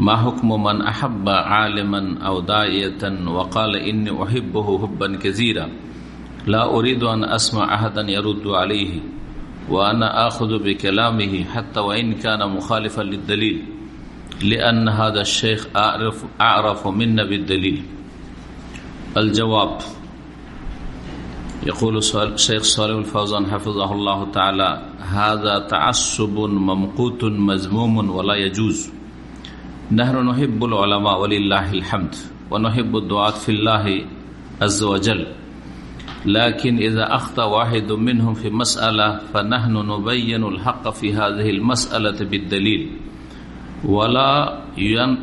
ما حكم من أحب عالما أو داعية وقال إني أحبه حبا كثيرا؟ لا أريد أن أسمع أحدا يرد عليه وأنا آخذ بكلامه حتى وإن كان مخالفا للدليل لأن هذا الشيخ أعرف, أعرف منا بالدليل. الجواب. يقول الشيخ صالح الفوزان حفظه الله تعالى هذا تعصب ممقوت مذموم ولا يجوز. نحن نحب العلماء ولله الحمد ونحب الدعاة في الله عز وجل. لكن إذا أخطأ واحد منهم في مسألة فنحن نبين الحق في هذه المسألة بالدليل. ولا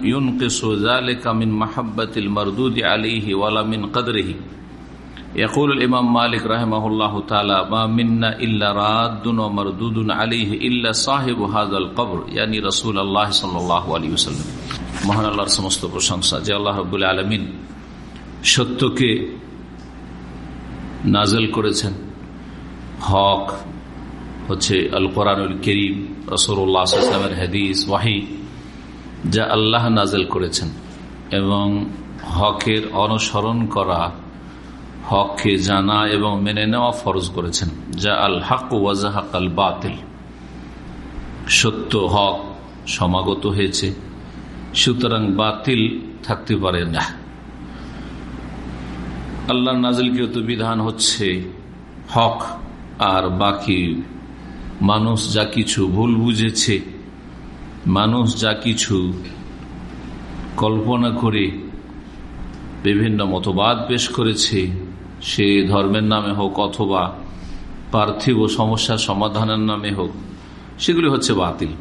ينقص ذلك من محبة المردود عليه ولا من قدره. يقول الإمام مالك رحمه الله تعالى ما منا إلا راد ومردود عليه إلا صاحب هذا القبر. يعني رسول الله صلى الله عليه وسلم. মহান আল্লাহর সমস্ত প্রশংসা। যে আল্লাহ রবুল আলমিন সত্যকে নাজেল করেছেন। হক হচ্ছে আল কোরআনুল করিম রসুল্লাহামের হাদিস, ওয়াহি, যা আল্লাহ নাজেল করেছেন। এবং হকের অনুসরণ করা, হককে জানা এবং মেনে নেওয়া ফরজ করেছেন। যা আল হক ওয়াজাহাক আল বাতিল। সত্য হক সমাগত হয়েছে। সুতরাং বাতিল থাকতে পারে না। আল্লাহ নাজিলকৃত বিধান হচ্ছে হক, আর বাকি মানুষ যা কিছু ভুল বুঝেছে, মানুষ যা কিছু কল্পনা করে বিভিন্ন মতবাদ পেশ করেছে, সে ধর্মের নামে হোক অথবা পার্থিব সমস্যার সমাধানের নামে হোক, সেগুলি হচ্ছে বাতিল।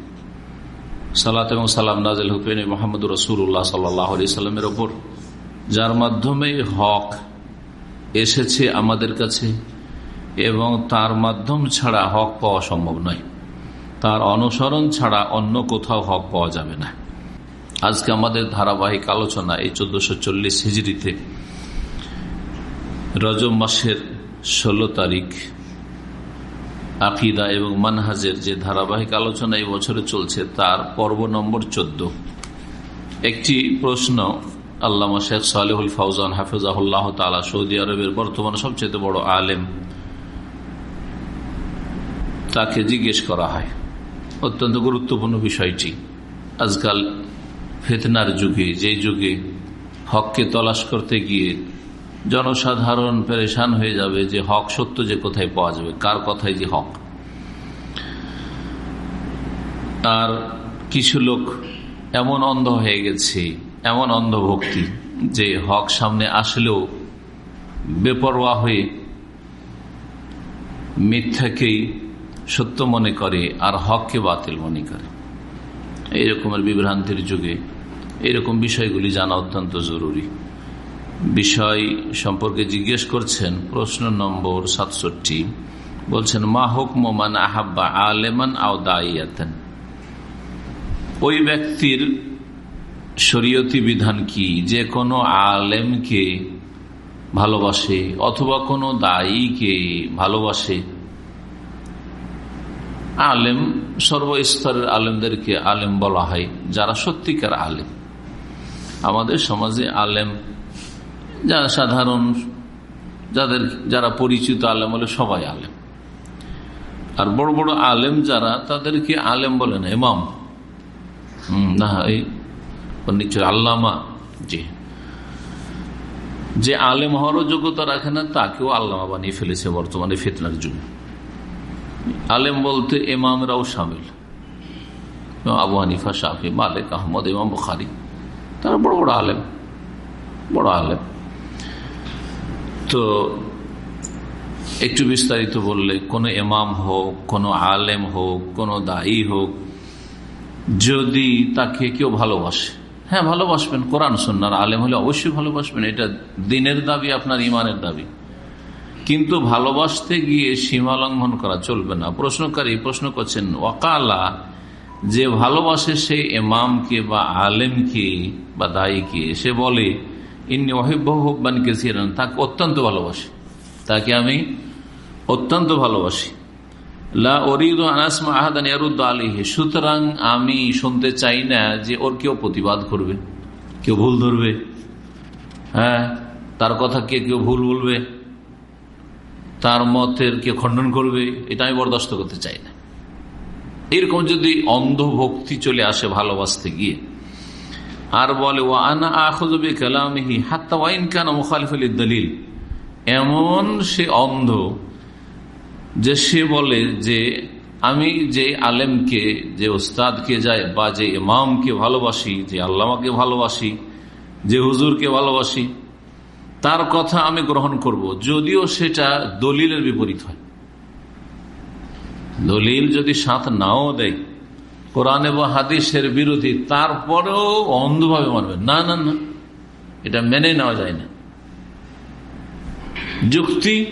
সালাত এবং সালাম নাজিল হুকেন মোহাম্মদ রসুল্লাহ সাল্লাহ সাল্লামের ওপর। যার মাধ্যমে হক এসেছে আমাদের কাছে এবং তার মাধ্যম ছাড়া হক পাওয়া সম্ভব নয়। তার অনুসরণ ছাড়া অন্য কোথাও হক পাওয়া যাবে না। আজকে আমাদের ধারাবাহিক আলোচনা এই চোদ্দশো চল্লিশ হিজড়িতে রজব মাসের ষোলো তারিখ আকিদা এবং মানহাজের যে ধারাবাহিক আলোচনা এই বছরে চলছে, তার পর্ব নম্বর চোদ্দ। একটি প্রশ্ন আল্লামা শেখ সালেহুল ফাউজান হাফিজাহুল্লাহ তালা সৌদি আরবের বর্তমানে সবচেয়ে বড় আলেম, তাকে জিজ্ঞেস করা হয়। অত্যন্ত গুরুত্বপূর্ণ বিষয়টি। আজকাল ফেতনার যুগে যে যুগে হককে তলাশ করতে গিয়ে জনসাধারণ পরেশান হয়ে যাবে যে হক সত্য যে কোথায় পাওয়া যাবে, কার কথায় যে হক। আর কিছু লোক এমন অন্ধ হয়ে গেছে, এমন অন্ধভক্তি যে হক সামনে আসলেও বেপরোয়া হয়ে মিথ্যাকেই সত্য মনে করে আর হককে বাতিল মনে করে। এই রকমের বিভ্রান্তির যুগে এরকম বিষয়গুলি জানা অত্যন্ত জরুরি। বিষয় সম্পর্কে জিজ্ঞেস করছেন, প্রশ্ন নম্বর সাতষট্টি। বলছেন, মা হোক মোমান আহাব্বা আলেমান আও দাইয়াতেন ওই ব্যক্তির শরীয়তি বিধান কি? যে কোনো আলেমকে ভালোবাসে অথবা কোনো দায়ীকে ভালোবাসে? আলেম, সর্বস্তরের আলেমদেরকে আলেম বলা হয়, যারা সত্যিকার আলেম। আমাদের সমাজে আলেম যারা সাধারণ, যাদের যারা পরিচিত আলেম বলে সবাই আলেম। আর বড় বড় আলেম যারা, তাদেরকে আলেম বলে না হম, না, এই নিশ্চয় আল্লামা জি। যে আলেম হওয়ারও যোগ্যতা রাখে না, তাকেও আল্লামা বানিয়ে ফেলেছে বর্তমানে ফেতনার যুগে। আলেম বলতে এমামরাও সামিল। আবু হানিফা শাহি মালিক, আহমদ, ইমাম বুখারি। তারা বড় বড় আলেম বড় আলেম। তো একটু বিস্তারিত বললে, কোনো এমাম হোক, কোনো আলেম হোক, কোনো দায়ী হোক, যদি তাকে কেউ ভালোবাসে হ্যাঁ ভালোবাসবেন, কোরআন সন্ন্যার আলেম হলে অবশ্যই ভালোবাসবেন, এটা দিনের দাবি, আপনার ইমানের দাবি। কিন্তু ভালোবাসতে গিয়ে সীমা লঙ্ঘন করা চলবে না। প্রশ্নকারী প্রশ্ন করছেন, ওয়াকালা, যে ভালোবাসে সে এমামকে বা আলেমকে বা দায়ীকে, সে বলে ইন্নি অহিব্বানকে ছিলেন তাকে অত্যন্ত ভালোবাসি। তাকে আমি অত্যন্ত ভালোবাসি। লা অরিদ আনাসমা আহাদান ইয়ারুদ্দ আলিহে সুতরাং আমি শুনতে চাই না যে ওর কেউ প্রতিবাদ করবে, কেউ ভুল ধরবে। হ্যাঁ তার কথা কে কেউ ভুল বলবে, তার মতের কে খণ্ডন করবে, এটা আমি বরদাস্ত করতে চাই না। এরকম যদি অন্ধভক্তি চলে আসে ভালোবাসতে গিয়ে আর বলে ও আনা আখবে কালামিহি হাত্তা ওয়াইন কেন মুখালিফ দলিল এমন সে অন্ধ যে সে বলে যে, আমি যে আলেমকে, যে ওস্তাদকে যাই বা যে ইমামকে ভালোবাসি, যে আল্লামাকে ভালোবাসি, যে হুজুরকে ভালোবাসি, তার কথা আমি গ্রহণ করব। যদিও সেটা দলিলের বিপরীত হয়। দলিল যদি সাথ নাও দেয় কোরআন এবং হাদিসের বিরোধী, তারপরেও অন্ধভাবে মানবে না না না। এটা মেনে নেওয়া যায় না। যুক্তি,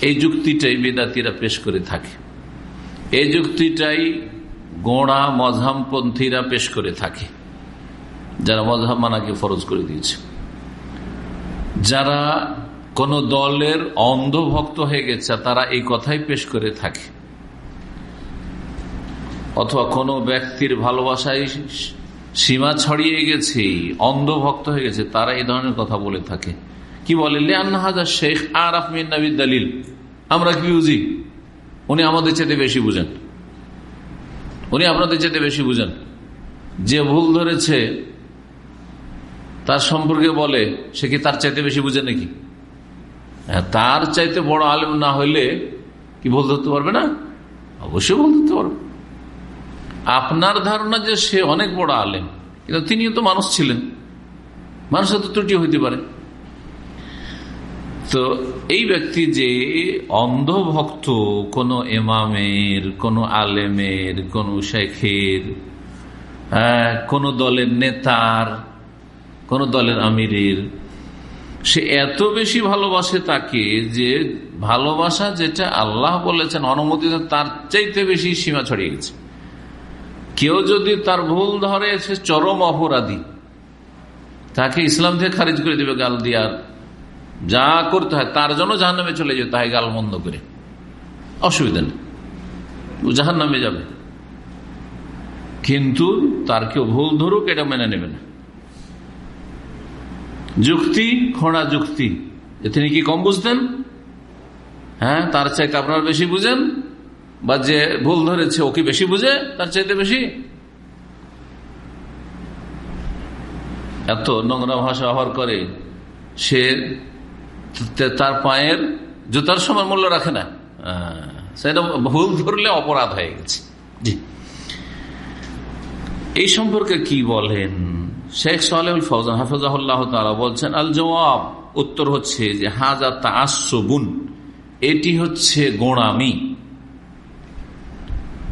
এই যুক্তিটাই বেদাতিরা পেশ করে থাকে। এই যুক্তিটাই গোড়া মজহামপন্থীরা পেশ করে থাকে। যারা মজহাম মানাকে ফরজ করে দিয়েছে। যারা কোন দলের অন্ধভক্ত হয়ে গেছে, তারা এই কথাই পেশ করে থাকে। অথবা কোনো ব্যক্তির ভালোবাসায় সীমা ছড়িয়ে গেছে, অন্ধভক্ত হয়ে গেছে, তারা এই ধরনের কথা বলে থাকে। কি বলে? হাজার শেখ আর আফমিন নবী দলিল। আমরা কি বুঝি? উনি আমাদের চেতে বেশি বুঝেন। উনি আপনাদের চেতে বেশি বুঝেন। যে ভুল ধরেছে, তার সম্পর্কে বলে, সে কি তার চাইতে বেশি বুঝে নাকি? হ্যাঁ তার চাইতে বড় আলেম না হইলে কি ভুল ধরতে পারবে না? অবশ্যই ভুল ধরতে পারবে। আপনার ধারণা যে সে অনেক বড় আলেম, কিন্তু তিনিও তো মানুষ ছিলেন। মানুষের তো ত্রুটি হইতে পারে। তো এই ব্যক্তি যে অন্ধভক্ত, কোন এমামের কোন আলেমের, কোন শেখের কোন দলের নেতার, কোন দলের আমিরের, সে এত বেশি ভালোবাসে তাকে যে ভালোবাসা যেটা আল্লাহ বলেছেন, অনুমোদিত, তার চাইতে বেশি সীমা ছড়িয়ে গেছে। কেউ যদি তার ভুল ধরে, সে চরম অপরাধী। তাকে ইসলাম থেকে খারিজ করে দেবে গাল দিয়ার যা করতে হয়, তার জন্য জাহান নামে চলে যেতে হয় গাল মন্দ করে। অসুবিধা নেই। জাহান নামে যাবে। কিন্তু তার কেউ ভুল ধরুক, এটা মেনে নেবে না। যুক্তি, খোঁড়া যুক্তি। তিনি কি কম বুঝতেন? হ্যাঁ তার চাইতে আপনার বেশি বুঝেন? বা যে ভুল ধরেছে, ও কি বেশি বুঝে? তার চাইতে বেশি? এত নোংরা ভাষা ব্যবহার করে সে তার পায়ের জুতার সময় মূল্য রাখে না। সেটা ভুল ধরলে অপরাধ হয়ে গেছে। জি। এই সম্পর্কে কি বলেন? শেখ সালেহুল ফৌজান তারা বলছেন, আল জবাব, উত্তর হচ্ছে যে, হাজা তাসবুন এটি হচ্ছে গোড়ামি।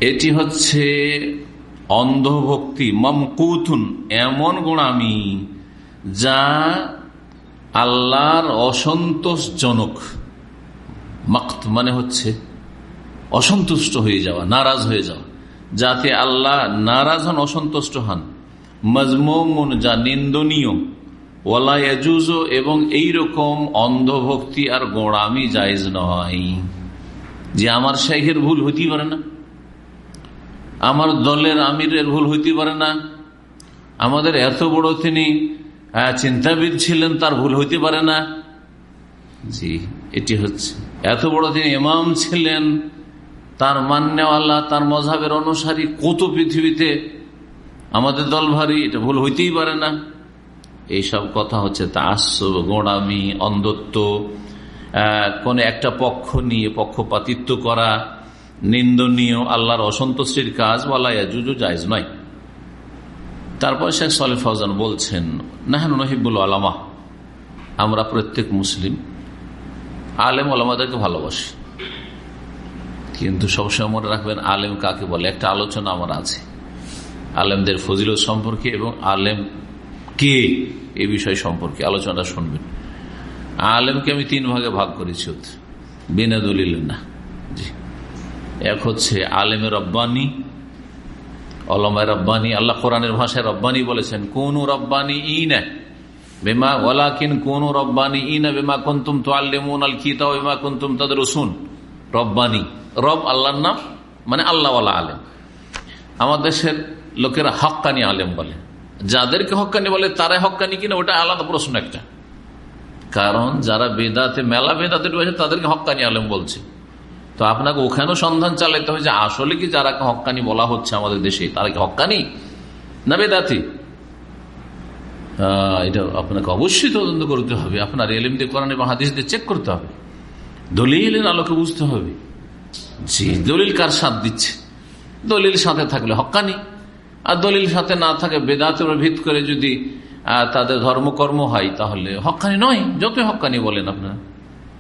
এটি হচ্ছে অন্ধভক্তি, মমকুথুন, এমন গোড়ামি যা আল্লাহর অসন্তোষজনক, মাক্ত মানে হচ্ছে অসন্তুষ্ট হয়ে যাওয়া, নারাজ হয়ে যাওয়া, যাতে আল্লাহ নারাজ হন, অসন্তুষ্ট হন। মজমুন যা নিন্দনীয় ওয়ালায়াজুজ এবং এই রকম অন্ধভক্তি আর গোড়ামি জায়জ নয়। যে আমার শেখের ভুল হইতেই পারে না। আমার দলের আমিরের ভুল হইতে পারে না। আমাদের এত বড় তিনি চিন্তাবিদ ছিলেন, তার ভুল হইতে পারে না। জি, এটি হচ্ছে। এত বড় তিনি ইমাম ছিলেন, তার মান্যওয়াল্লাহ তার মজাবের অনুসারী, কত পৃথিবীতে আমাদের দল ভারী, এটা ভুল হইতেই পারে না। এইসব কথা হচ্ছে তাসব গোড়ামি, অন্ধত্ব কোন একটা পক্ষ নিয়ে পক্ষপাতিত্ব করা নিন্দনীয় আল্লাহর অসন্তুষ্টির কাজ বলা জুজু জায়জ নয়। তারপর শেখ সালে ফৌজান বলছেন, নাহান নহিবুল আলামা আমরা প্রত্যেক মুসলিম, আলেম আলামাদেরকে ভালোবাসি। কিন্তু সবসময় মনে রাখবেন, আলেম কাকে বলে? একটা আলোচনা আমার আছে। আলেমদের ফজিলত সম্পর্কে এবং আলেম কে এ বিষয় সম্পর্কে আলোচনা শুনবেন। আলেমকে আমি তিন ভাগে ভাগ করেছি বিনা দলিল না জি। এক হচ্ছে আলেমের রব্বানি অলমায় রব্বানি, আল্লাহ কোরআনের ভাষায় রব্বানি বলেছেন, কোন রব্বানি ই না বেমা ওয়ালাকিন কোন রব্বানি ই না বেমা কুন্তুম তো আল্লেমুন আল কিতা বেমা কুন্তুম তাদের রসুন রব্বানি, রব আল্লাহর নাম মানে আল্লাহওয়ালা আলেম। আমার দেশের লোকেরা হক্কানি আলেম বলে। যাদেরকে হক্কানি বলে, তারাই হক্কানি কিনা ওটা আলাদা প্রশ্ন একটা। কারণ যারা বেদাতে, মেলা বেদাতে রয়েছে, তাদেরকে হক্কানি আলেম বলছে। তো আপনাকে ওখানেও সন্ধান চালাইতে হবে যে আসলে কি যারা হক্কানি বলা হচ্ছে আমাদের দেশে, তারা কি হক্কানি না বেদাতি? এটা আপনাকে অবশ্যই তদন্ত করতে হবে। আপনার এলিম দিয়ে করান এবং হাদিস দিয়ে চেক করতে হবে। দলিলের আলোকে বুঝতে হবে। জি, দলিল কার সাথ দিচ্ছে? দলিল সাথে থাকলে হক্কানি আর দলিল সাথে না থাকে বেদাতের ভিত করে যদি তাদের ধর্মকর্ম হয় তাহলে হক্কানি নয়। যতই হক্কানি বলেন আপনারা।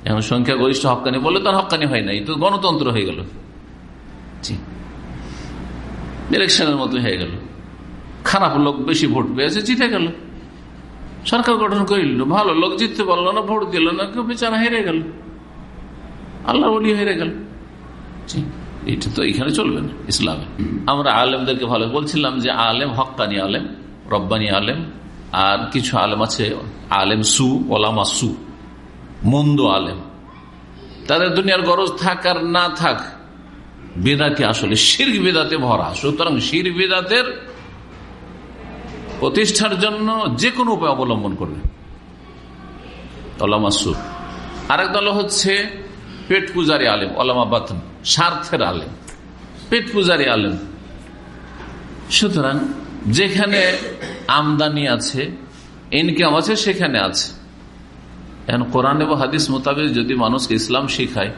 এখন সংখ্যা গরিষ্ঠ হকানি বলে তার হকানি হয় নাই তো গণতন্ত্র হয়ে গেল। জি। ইলেকশনের মতো হয়ে গেল। খারাপ লোক বেশি ভোট পেয়েছে, জিতে গেল। সরকার গঠন করিল, ভালো লোক জিততে পারল না, ভোট দিল না, কেউ বেচারা হেরে গেল। আল্লাহ বলি হেরে গেল। এটা তো এখানে চলবে না, ইসলামে। আমরা আলেমদেরকে ভালো বলছিলাম যে আলেম হকানি আলেম, রব্বানি আলেম, আর কিছু আলেম আছে, আলেম সু, ওলামা সু। আলেম। তাদের দুনিয়ার গরজ থাক আর না থাক, বেদাতে আসলে শির বেদাতে ভরা। সুতরাং শির বেদাতের প্রতিষ্ঠার জন্য যে কোনো উপায় অবলম্বন করবে। আরেক দল হচ্ছে পেট পূজারী আলেম অলামা বাতন, স্বার্থের আলেম। পেট পূজারী আলেম। সুতরাং যেখানে আমদানি আছে, ইনকাম আছে, সেখানে আছে। এখন কোরআন এবং হাদিস মোতাবেক যদি মানুষকে ইসলাম শিখায়,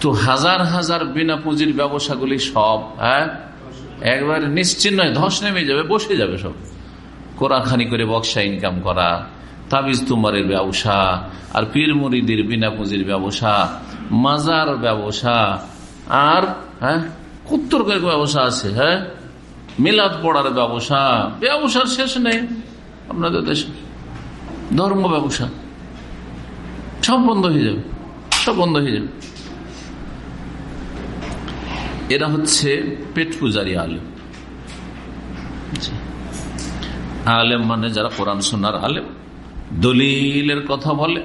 তো হাজার হাজার বিনা পুঁজির ব্যবসাগুলি সব হ্যাঁ একবারে নিশ্চিন্ন ধস নেমে যাবে, বসে যাবে সব। কোরআখানি করে বক্সা ইনকাম করা, তাবিজ তুমারের ব্যবসা, আর পীর মুড়িদের বিনা পুঁজির ব্যবসা, মাজার ব্যবসা, আর হ্যাঁ কুত্তর করে ব্যবসা আছে হ্যাঁ মিলাদ পড়ার ব্যবসা, ব্যবসার শেষ নেই। আপনাদের দেশে ধর্ম ব্যবসা। সব বন্ধ হয়ে যাবে। সব বন্ধ হয়ে যাবে। এরা হচ্ছে পেট পূজারী আলেম। আলেম মানে যারা কোরআন সোনার আলেম। দলিলের কথা বলে।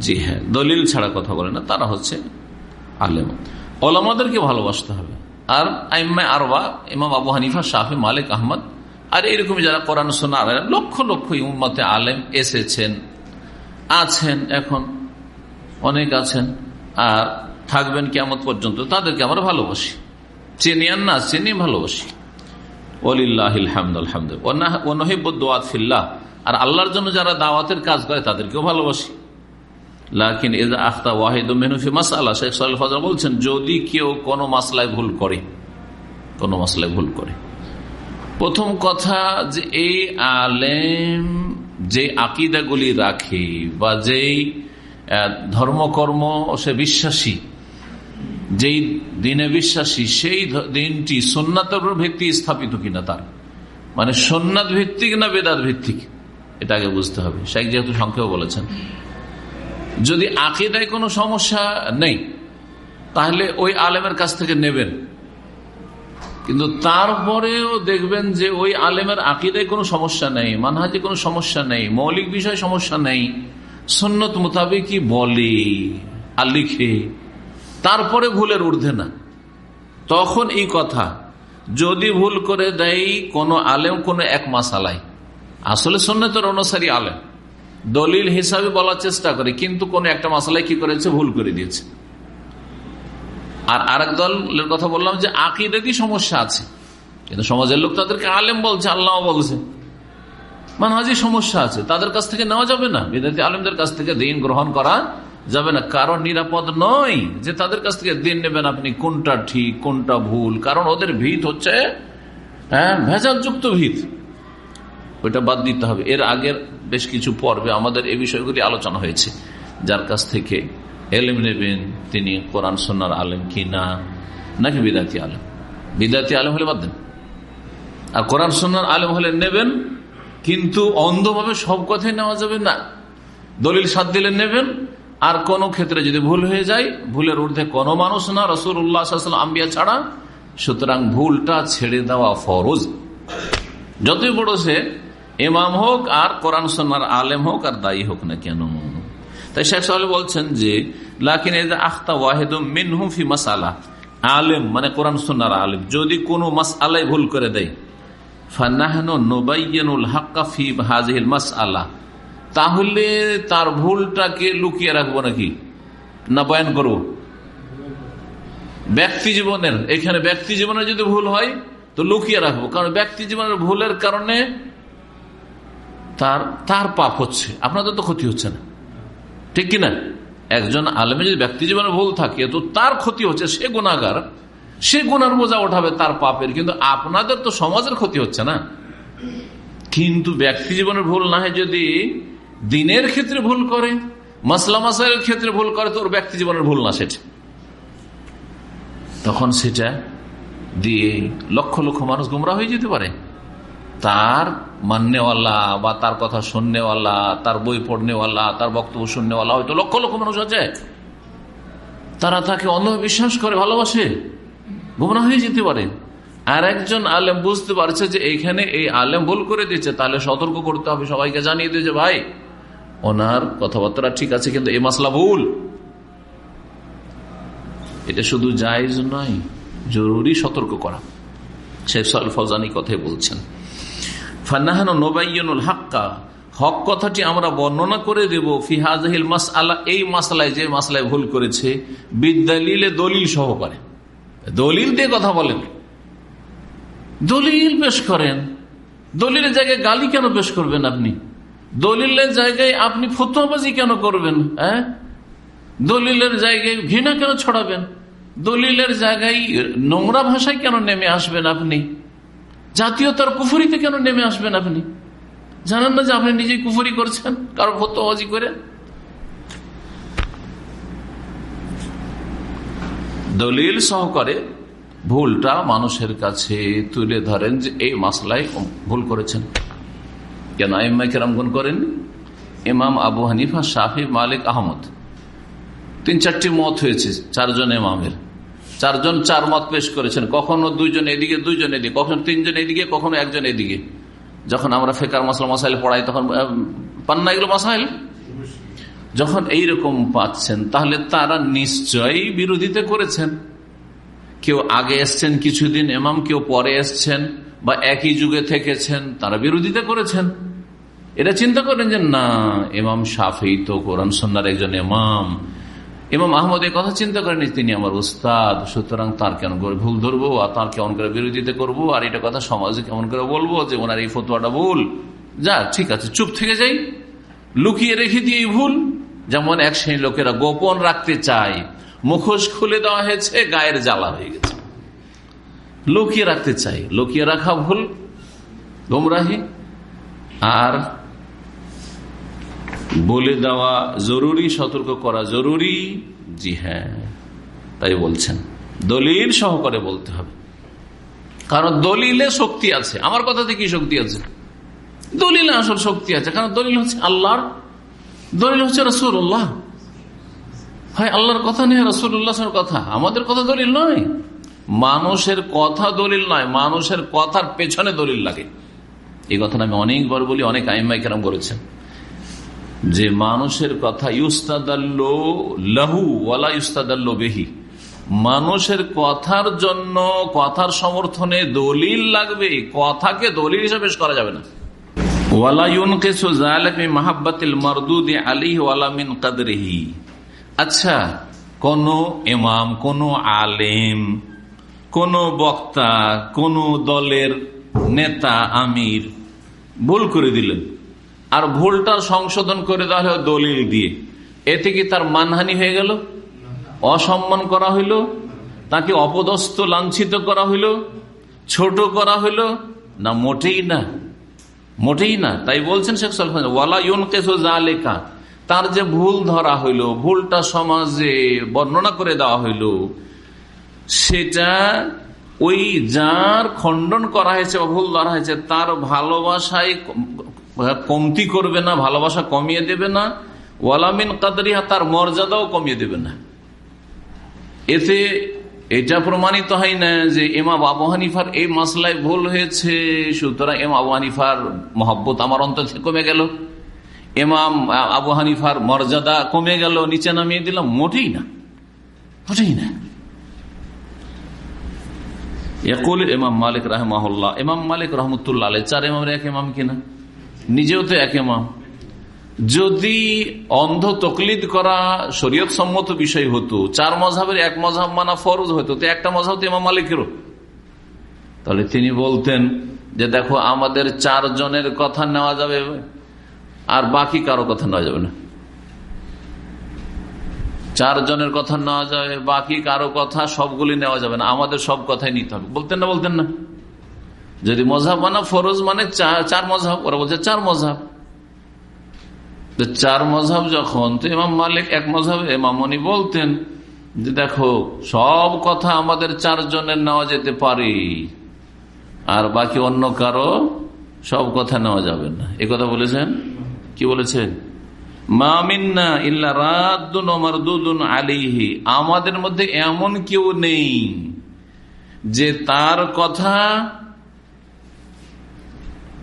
জি হ্যাঁ দলিল ছাড়া কথা বলে না, তারা হচ্ছে আলেম। ওলামাদেরকে ভালোবাসতে হবে। আর আইম্মায় আরবা ইমাম আবু হানিফা শাহি মালিক, আহমদ, আর এরকম যারা কোরআন সোনার লক্ষ লক্ষ ইম্মতে আলেম এসেছেন। আছেন এখন, অনেক আছেন, আর থাকবেন কেমন পর্যন্ত, তাদেরকে আমরা ভালোবাসি। চিনি আর না চিনি ভালোবাসি। আর আল্লাহর জন্য যারা দাওয়াতের কাজ করে, তাদেরকেও ভালোবাসি। লাকিন এজা আখতা ওয়াহিদ মেনুফি মাসালা শেখ সাল ফজর বলছেন, যদি কেউ কোনো মাসলায় ভুল করে, কোনো মাসলায় ভুল করে। প্রথম কথা যে, এই আলেম যে আকিদাগুলি রাখে বা যেই ধর্মকর্ম সে বিশ্বাসী, যেই দিনে বিশ্বাসী, সেই দিনটি সোননাথের ভিত্তি স্থাপিত কিনা তার। মানে সোননাথ ভিত্তিক না বেদাত ভিত্তিক? এটা আগে বুঝতে হবে। শেখ যেহেতু সংখ্যাও বলেছেন। যদি আকিদায় কোনো সমস্যা নেই, তাহলে ওই আলেমের কাছ থেকে নেবেন। কিন্তু তারপরেও দেখবেন যে ওই আলেমের আকিদায় কোনো সমস্যা নেই, মানহাজে কোনো সমস্যা নেই, মৌলিক বিষয় সমস্যা নেই সন্ন্যত মোতাবেকই বলে আর লিখে। তারপরে ভুলের ঊর্ধ্বে না। তখন এই কথা, যদি ভুল করে দেয় কোন আলেম, কোন এক মাসালাই আসলে সন্ন্যতের অনুসারী আলেম। দলিল হিসাবে বলার চেষ্টা করে, কিন্তু কোন একটা মাসালাই কি করেছে? ভুল করে দিয়েছে। আর আরেক দলের কথা বললাম যে আকিদাতি সমস্যা আছে? কিন্তু সমাজের লোক তাদেরকে আলেম বলছে, আল্লাহ বলছে। মানহাজি সমস্যা আছে, তাদের কাছ থেকে নেওয়া যাবে না। বিদাতি আলেমদের কাছ থেকে দিন গ্রহণ করা যাবে না। কারণ নিরাপদ নয় যে তাদের কাছ থেকে দিন নেবেন আপনি কোনটা ঠিক, কোনটা ভুল। কারণ ওদের ভিত হচ্ছে হ্যাঁ ভেজালযুক্ত ভিত। ওইটা বাদ দিতে হবে। এর আগের বেশ কিছু পর্বে আমাদের এই বিষয়গুলি আলোচনা হয়েছে, যার কাছ থেকে এলেম নেবেন, তিনি কোরআন সন্ন্যার আলেম কি না? নাকি বিদাতি আলেম? বিদাতি আলেম হলে বাদ দেন। আর কোরআন সন্ন্যার আলেম হলে নেবেন, কিন্তু অন্ধভাবে সব কথাই নেওয়া যাবে না। দলিল সাত দিলে নেবেন, আর কোন ক্ষেত্রে যদি ভুল হয়ে যায়, ভুলের ঊর্ধ্বে কোনো মানুষ না রসুল উল্লাহ আম্বিয়া ছাড়া, সুতরাং ভুলটা ছেড়ে দেওয়া ফরজ। যতই বড় সে, ইমাম হোক আর কোরআন সন্ন্যার আলেম হোক, আর দায়ী হোক না কেন? তাই শেখ সাহেব বলছেন যে, লাকিন আখতা ওয়াহেদ মিনহু ফি মাসালা। আলেম মানে কোরআন সন্ন্যার আলেম, যদি কোনো মাস আলাই ভুল করে দেয়। তাহলে তার ভুলটাকে লুকিয়ে রাখব নাকি? না বয়ান করব? ব্যক্তি জীবনের, এখানে ব্যক্তি জীবনে যদি ভুল হয়, তো লুকিয়ে রাখব। কারণ ব্যক্তি জীবনের ভুলের কারণে তার তার পাপ হচ্ছে। আপনাদের তো ক্ষতি হচ্ছে না। ঠিক কিনা? একজন আলেমে যদি ব্যক্তি জীবনে ভুল থাকে, তো তার ক্ষতি হচ্ছে, সে গুণাগার সে গুনার বোঝা ওঠাবে তার পাপের, কিন্তু আপনাদের তো সমাজের ক্ষতি হচ্ছে না। কিন্তু ব্যক্তি জীবনের ভুল না হয় যদি দিনের ক্ষেত্রে ভুল করে, মাসলা মাসাইলের ক্ষেত্রে ভুল করে, তো ওর ব্যক্তি জীবনের ভুল না সেটা। তখন সেটা দিয়ে লক্ষ লক্ষ মানুষ গুমরা হয়ে যেতে পারে। তার মাননেওয়ালা বা তার কথা শুননেওয়ালা, তার বই পড়নেওয়ালা, তার বক্তব্য শুননেওয়ালা হয়তো লক্ষ লক্ষ মানুষ আছে। তারা তাকে অন্ধ বিশ্বাস করে, ভালোবাসে। গুমরা হয়ে যেতে পারে। আর একজন আলেম বুঝতে পারছে যে এইখানে এই আলেম ভুল করে দিচ্ছে তাহলে সতর্ক করতে হবে সবাইকে জানিয়ে দিয়েছে, ভাই, ওনার কথাবার্তা ঠিক আছে, কিন্তু এই মাসলা ভুল। এটা শুধু জায়জ নয়, জরুরি সতর্ক করা। শেখ সাল ফজানি কথাই বলছেন ফান্নাহান নোবাইনুল হাক্কা। হক কথাটি আমরা বর্ণনা করে দেব ফিহাজহিল মাস আল্লাহ এই মাসলায় যে মাসলায় ভুল করেছে বিদ্যালিলে দলিল সহকারে। দলিল দিয়ে কথা বলেন। দলিল পেশ করেন। দলিলের জায়গায় গালি কেন পেশ করবেন আপনি? দলিলের জায়গায় আপনি ফতোয়াবাজি কেন করবেন হ্যাঁ? দলিলের জায়গায় ঘৃণা কেন ছড়াবেন? দলিলের জায়গায় নোংরা ভাষায় কেন নেমে আসবেন আপনি? জাতীয়তার কুফুরিতে কেন নেমে আসবেন আপনি? জানেন না যে আপনি নিজেই কুফুরি করছেন? কারও ফতোয়াজি করে দলিল সহকারে ভুলটা মানুষের কাছে তুলে ধরেন যে এই মাসলায় ভুল করেছেন। কেন ইম্মাই কেরাম গুণ করেন ইমাম আবু হানিফা শাহি মালিক, আহমদ। তিন চারটি মত হয়েছে, চারজন ইমামের। চারজন চার মত পেশ করেছেন। কখনো দুইজন এদিকে দুইজন এদিকে, কখনো তিনজন এদিকে, কখনো একজন এদিকে। যখন আমরা ফেকার মশলা মশাইল পড়াই তখন পান্না এগুলো মশাইল যখন এইরকম পাচ্ছেন, তাহলে তারা নিশ্চয়ই বিরোধিতা করেছেন। কেউ আগে এসছেন কিছুদিন এমাম কেউ পরে এসছেন বা একই যুগে থেকেছেন, তারা বিরোধিতা করেছেন। এটা চিন্তা করেন যে, না এমাম সাফি তো কোরআন সন্ন্যার একজন এমাম এমাম আহমদ এই কথা চিন্তা করেনি তিনি আমার উস্তাদ, সুতরাং তার কেমন করে ভুল ধরবো আর তার কেমন করে বিরোধিতা করব আর এটা কথা সমাজে কেমন করে বলব যে ওনার এই ফতুয়াটা ভুল? যা, ঠিক আছে, চুপ থেকে যাই। লুকিয়ে রেখে দিয়ে ভুল। যেমন এক শ্রেণি লোকেরা গোপন রাখতে চায়। মুখোশ খুলে দেওয়া হয়েছে, গায়ের জ্বালা হয়ে গেছে। লুকিয়ে রাখতে চাই লুকিয়ে রাখা ভুল। গোমরাহি। আর বলে দেওয়া জরুরি, সতর্ক করা জরুরি। জি হ্যাঁ তাই বলছেন। দলিল সহকারে বলতে হবে। কারণ দলিলে শক্তি আছে। আমার কথাতে কি শক্তি আছে? দলিলে আসল শক্তি আছে। কারণ দলিল হচ্ছে আল্লাহর, দলিল হচ্ছে রসুল্লাহ ভাই, আল্লাহর কথা নেই রসুল্লাহের কথা। আমাদের কথা দলিল নয়। মানুষের কথা দলিল নয়। মানুষের কথার পেছনে দলিল লাগে। এই কথাটা আমি অনেকবার বলি, অনেক আইমাই কেরাম করেছেন। যে মানুষের কথা, ইউস্তাদাল্ল লাহু ওয়ালা বেহি। মানুষের কথার জন্য কথার সমর্থনে দলিল লাগবে, কথাকে দলিল হিসাবে করা যাবে না। আচ্ছা কোন এমাম কোন আলেম, কোন বক্তা, কোন দলের নেতা, আমির, ভুল করে দিলেন। আর ভুলটা সংশোধন করে দেওয়া হলো দলিল দিয়ে। এতে কি তার মানহানি হয়ে গেল? অসম্মান করা হইল? তাকে অপদস্থ লাঞ্ছিত করা হইল? ছোট করা হইল? না, মোটেই না। মোটেই না। তাই বলছেন শেখ সালফান যা লেখা তার যে ভুল ধরা হইল, ভুলটা সমাজে বর্ণনা করে দেওয়া হইল, সেটা ওই যার খণ্ডন করা হয়েছে বা ভুল ধরা হয়েছে, তার ভালোবাসায় কমতি করবে না, ভালোবাসা কমিয়ে দেবে না ওয়ালামিন কাদরিহা, তার মর্যাদাও কমিয়ে দেবে না। এতে এটা প্রমাণিত হয় না যে এমা বাবু হানিফার এই মাসলায় ভুল হয়েছে, সুতরাং এমা আবু হানিফার মহব্বত আমার অন্তর থেকে কমে গেল। এমাম আবু হানিফার মর্যাদা কমে গেল, নিচে নামিয়ে দিলাম, মোটেই না মোটেই না। একুল ইমাম মালিক রাহমাহুল্লাহ, ইমাম মালিক রহমতুল্লাহ চার ইমামের এক ইমাম কিনা? নিজেও তো এক ইমাম। যদি অন্ধ তকলিদ করা শরীয়ত সম্মত বিষয় হতো, চার মজাবের এক মজাব মানা ফরজ হতো, তো একটা মজাব তো ইমাম মালিকেরও। তাহলে তিনি বলতেন যে দেখো, আমাদের চার জনের কথা নেওয়া যাবে, আর বাকি কারও কথা নেওয়া যাবে না। চার জনের কথা নেওয়া যাবে, বাকি কারও কথা সবগুলি নেওয়া যাবে না, আমাদের সব কথাই নিতে হবে। বলতেন না বলতেন না। যদি মজাব মানা ফরজ মানে চার মজাব ওরা বলছে চার মজাব চার মজাব যখন, তো ইমাম মালিক এক মজাব এমামনি বলতেন যে দেখো, সব কথা আমাদের চার জনের নেওয়া যেতে পারে, আর বাকি অন্য কারও সব কথা নেওয়া যাবে না। এ কথা বলেছেন? কি বলেছেন? মামিন্না ইল্লা রাদ্দুন মারদুদুন আলিহি আমাদের মধ্যে এমন কেউ নেই যে তার কথা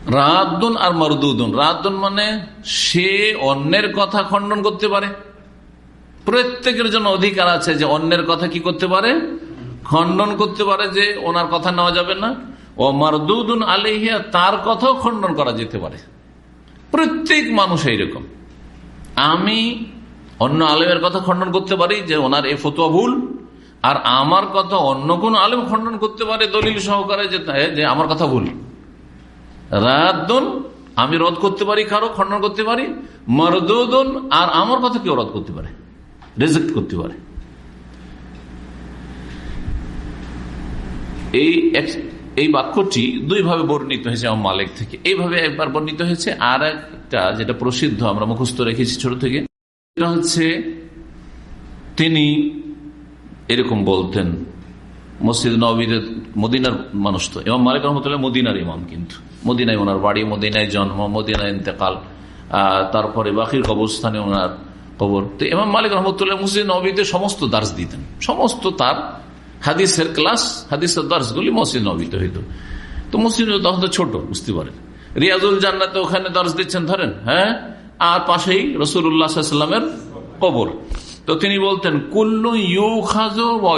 রাদ্দুন আর মরদুদুন। রাদ্দুন মানে সে অন্যের কথা খণ্ডন করতে পারে। প্রত্যেকের জন্য অধিকার আছে যে অন্যের কথা কি করতে পারে? খণ্ডন করতে পারে যে ওনার কথা নেওয়া যাবে না। ও মারদুদুন আলিহিয়া তার কথাও খণ্ডন করা যেতে পারে। প্রত্যেক মানুষ এইরকম। আমি অন্য আলেমের কথা খণ্ডন করতে পারি যে ওনার এ ফতুয়া ভুল, আর আমার কথা অন্য কোন আলেম খণ্ডন করতে পারে দলিল সহকারে যে আমার কথা ভুল। রাদ্দন আমি রদ করতে পারি, কারও খণ্ডন করতে পারি, মরদুদন, আর আমার কথা কেউ রদ করতে পারে, রেজেক্ট করতে পারে। এই এই বাক্যটি দুইভাবে বর্ণিত হয়েছে আমার মালিক থেকে। এইভাবে একবার বর্ণিত হয়েছে আর একটা যেটা প্রসিদ্ধ আমরা মুখস্থ রেখেছি ছোট থেকে এটা হচ্ছে, তিনি এরকম বলতেন, মসজিদ নবীদের মদিনার মানুষ তো এবং মালিক রহমতুল্লাহ মদিনার ইমাম কিন্তু। মদিনায় ওনার বাড়ি, মদিনায় জন্ম, মদিনায় ইন্তেকাল তারপরে বাকির কবরস্থানে ওনার কবর। তো এমাম মালিক রহমতুল্লাহ মসজিদ নবীতে সমস্ত দার্স দিতেন। সমস্ত তার হাদিসের ক্লাস, হাদিসের দর্শগুলি মসজিদ নবীতে হইত। তো মসজিদ তখন তো ছোট, বুঝতে পারেন। রিয়াজুল জান্নাতে ওখানে দর্শ দিচ্ছেন, ধরেন হ্যাঁ? আর পাশেই রসুল্লাহামের কবর। তো তিনি বলতেন, কুল্লু ইউ খাজো বা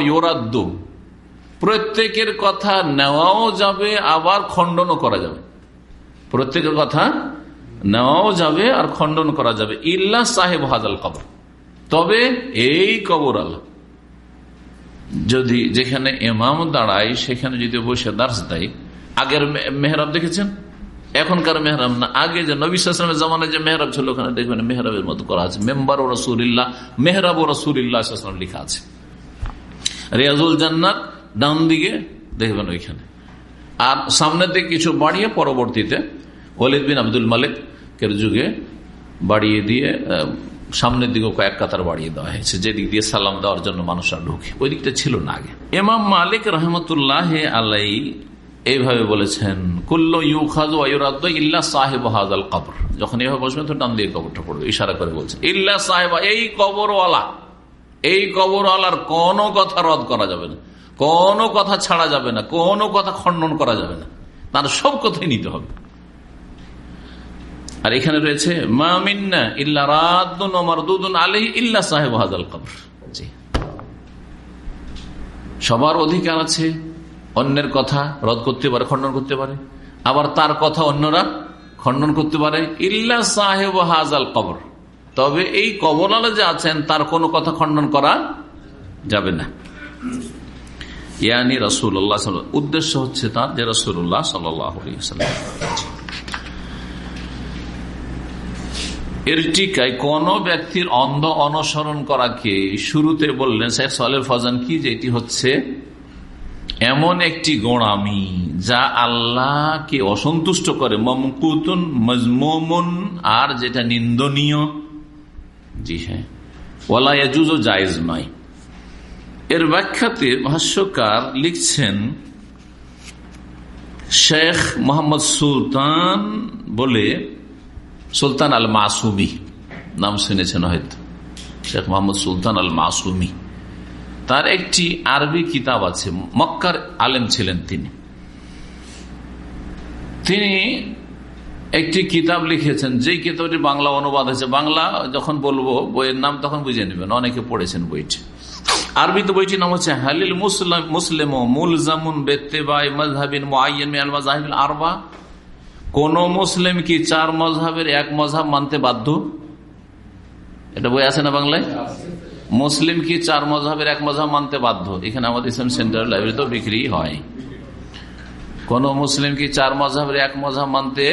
প্রত্যেকের কথা নেওয়াও যাবে, আবার খণ্ডনও করা যাবে। প্রত্যেকের কথা নেওয়াও যাবে আর খণ্ডন করা যাবে। ইল্লা সাহেব হাজাল কবর। তবে এই কবর আল্লাহ। যদি যেখানে এমাম দাঁড়ায়, সেখানে যদি বসে দার্স দেয়, আগের মেহরাব দেখেছেন? এখনকার মেহরাব না। আগে যে নবীলামের জামানে যে মেহরাব ছিল, ওখানে দেখবেন মেহরাবের মতো করা আছে। মেম্বার ও রসুল্লাহ মেহরাব ও রসুল্লাহ লিখা আছে। রিয়াজুল জান্নাত, ডান দিকে দেখবেন ওইখানে। আর সামনের দিকে কিছু বাড়িয়ে পরবর্তীতে ওলিদ বিন আব্দুল মালিকের যুগে বাড়িয়ে দিয়ে সামনের দিকে কয়েক কাতার বাড়িয়ে দেওয়া হয়েছে যেদিক দিয়ে সালাম দেওয়ার জন্য মানুষরা ঢুকে। ওই দিকটা ছিল না আগে। এমাম মালিক রহমতুল্লাহ আলাই এইভাবে বলেছেন, কুল্ল ইউ খাজু ইল্লা সাহেব হাজাল কবর। যখন এইভাবে বসবেন তো ডান দিয়ে কবরটা পড়বে, ইশারা করে বলছে, ইল্লা সাহেব, এই কবরওয়ালা, এই কবরওয়ালার কোন কথা রদ করা যাবে না, কোন কথা ছাড়া যাবে না, কোন কথা খণ্ডন করা যাবে না। তার সব কথাই নিতে হবে। আর এখানে রয়েছে মামিন্না আলাইহি ইল্লা সাহেব কবর। সবার অধিকার আছে, অন্যের কথা রদ করতে পারে, খণ্ডন করতে পারে। আবার তার কথা অন্যরা খণ্ডন করতে পারে, ইল্লা সাহেব হাজাল কবর। তবে এই কবরালে যে আছেন, তার কোনো কথা খণ্ডন করা যাবে না। ইয়ানি রসুল্লাহ উদ্দেশ্য হচ্ছে তার যে রসুল্লাহ সাল্লাম এর টিকায় কোন ব্যক্তির অন্ধ অনুসরণ করাকে শুরুতে বললেন, শেখ সালের ফজান কি যে এটি হচ্ছে? এমন একটি গোড়ামি যা আল্লাহকে অসন্তুষ্ট করে। মমকুতুন, মজমুমুন, আর যেটা নিন্দনীয়। জি হ্যাঁ। ওলা এজুজও জায়েজ নয়। এর ব্যাখ্যাতে ভাষ্যকার লিখছেন, শেখ মোহাম্মদ সুলতান বলে সুলতান আল মাসুমি নাম শুনেছেন হয়তো। শেখ মোহাম্মদ সুলতান আল মাসুমি তার একটি আরবি কিতাব আছে, মক্কার আলেম ছিলেন তিনি। তিনি একটি কিতাব লিখেছেন, যেই কিতাবটি বাংলা অনুবাদ হয়েছে, বাংলা যখন বলব, বইয়ের নাম তখন বুঝে নেবেন, অনেকে পড়েছেন বইটি। আরবিতে বইটির নাম হচ্ছে, হালিল মুসলিম মুসলিম মুলজামুন বেত্তেবাই মজহাবিন মাজাহিল আরবা। কোন মুসলিম কি চার মজহাবের এক মজহাব মানতে বাধ্য? এটা বই আছে না বাংলায়? মুসলিম কি চার মজহাবের এক মজহাব মানতে বাধ্য? এখানে আমাদের ইসলাম সেন্টার লাইব্রেরিতেও বিক্রি হয়। কোন মুসলিম কি চার মজহাবের এক মজহাব মানতে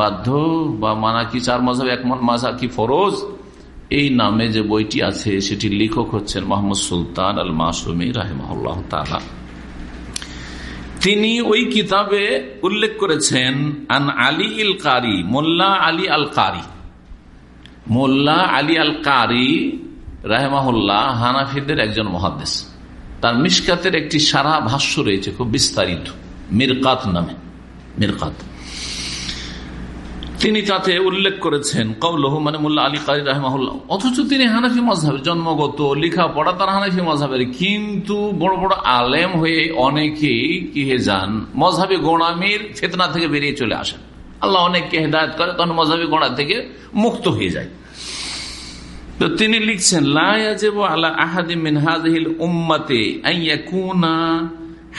বাধ্য? বা মানা কি চার মজহাব এক মজহাব কি ফরজ? এই নামে যে বইটি আছে, সেটি লেখক হচ্ছেন মোহাম্মদ সুলতান আল মাসুমি রাহেমাল্লাহ তালা তিনি ওই কিতাবে উল্লেখ করেছেন, আন আলী ইল কারি মোল্লা আলী আল কারি। মোল্লা আলী আল কারি, রাহেমাহুল্লাহ, হানাফিদের একজন মহাদেশ তার মিসকাতের একটি সারা ভাষ্য রয়েছে, খুব বিস্তারিত। মিরকাত নামে। মিরকাত। তিনি তাতে উল্লেখ করেছেন কৌলহ মানে মোল্লা আলী কারি রাহমাহুল্লাহ। অথচ তিনি হানাফি মজাবের জন্মগত লেখাপড়া তার হানাফি মজাবের কিন্তু বড় বড় আলেম হয়ে অনেকেই কি হে যান মজাবি গোড়ামির ফেতনা থেকে বেরিয়ে চলে আসেন। আল্লাহ অনেককে হেদায়ত করে, তখন মজাবি গোড়া থেকে মুক্ত হয়ে যায়। তো তিনি লিখছেন লায়াজেব আলা আহাদি উম্মাতে আইয়াকুনা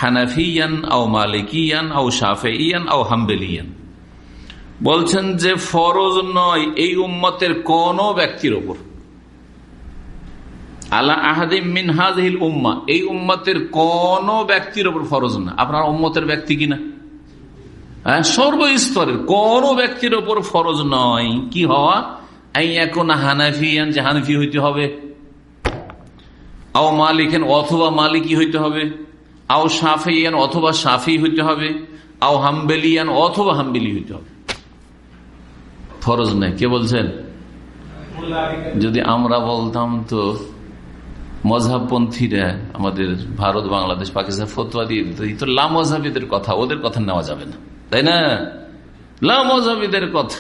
হানাফিয়ান আও হাম্বেলিয়ান। বলছেন যে ফরজ নয়, এই উম্মতের কোন ব্যক্তির ওপর আলা আহাদিম মিনহাজহিল উম্মা, এই উম্মতের কোন ব্যক্তির ওপর ফরজ না। আপনার উম্মতের ব্যক্তি কিনা? হ্যাঁ সর্বস্তরের কোন ব্যক্তির ওপর ফরজ নয়। কি হওয়া? এখন হানাফিয়ান, যে হইতে হবে। আও মালিকেন অথবা মালিকি হইতে হবে। আও সাফিয়ান অথবা সাফি হইতে হবে। আও হাম্বেলিয়ান অথবা হাম্বেলি হইতে হবে। ফরজ নেই। কে বলছেন? যদি আমরা বলতাম তো মজাবপন্থীরা আমাদের ভারত, বাংলাদেশ, পাকিস্তান ফতোয়া দিয়ে দিত। তো লামজাবিদের কথা, ওদের কথা নেওয়া যাবে না। তাই না? লামজাবিদের কথা।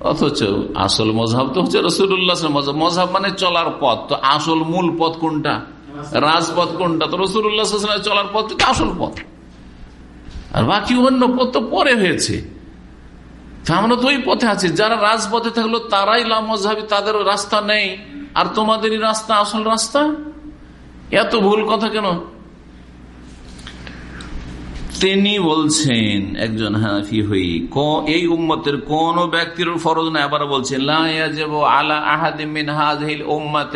অথচ আসল মজাব তো হচ্ছে রসুল্লাহ মজাব মানে চলার পথ। তো আসল মূল পথ কোনটা? রাজপথ কোনটা? তো রসুল্লাহ চলার পথ আসল পথ। আর বাকি অন্য পথ তো পরে হয়েছে। আমরা তো ওই পথে আছি। যারা রাজপথে থাকল, তারাই লামজাবি তাদের রাস্তা নেই। আর তোমাদেরই রাস্তা আসল রাস্তা? এত ভুল কথা কেন? তিনি বলছেন, একজন হানাফি হই এই উম্মতের কোন ব্যক্তির ফরজ না আবার বলছেন আলা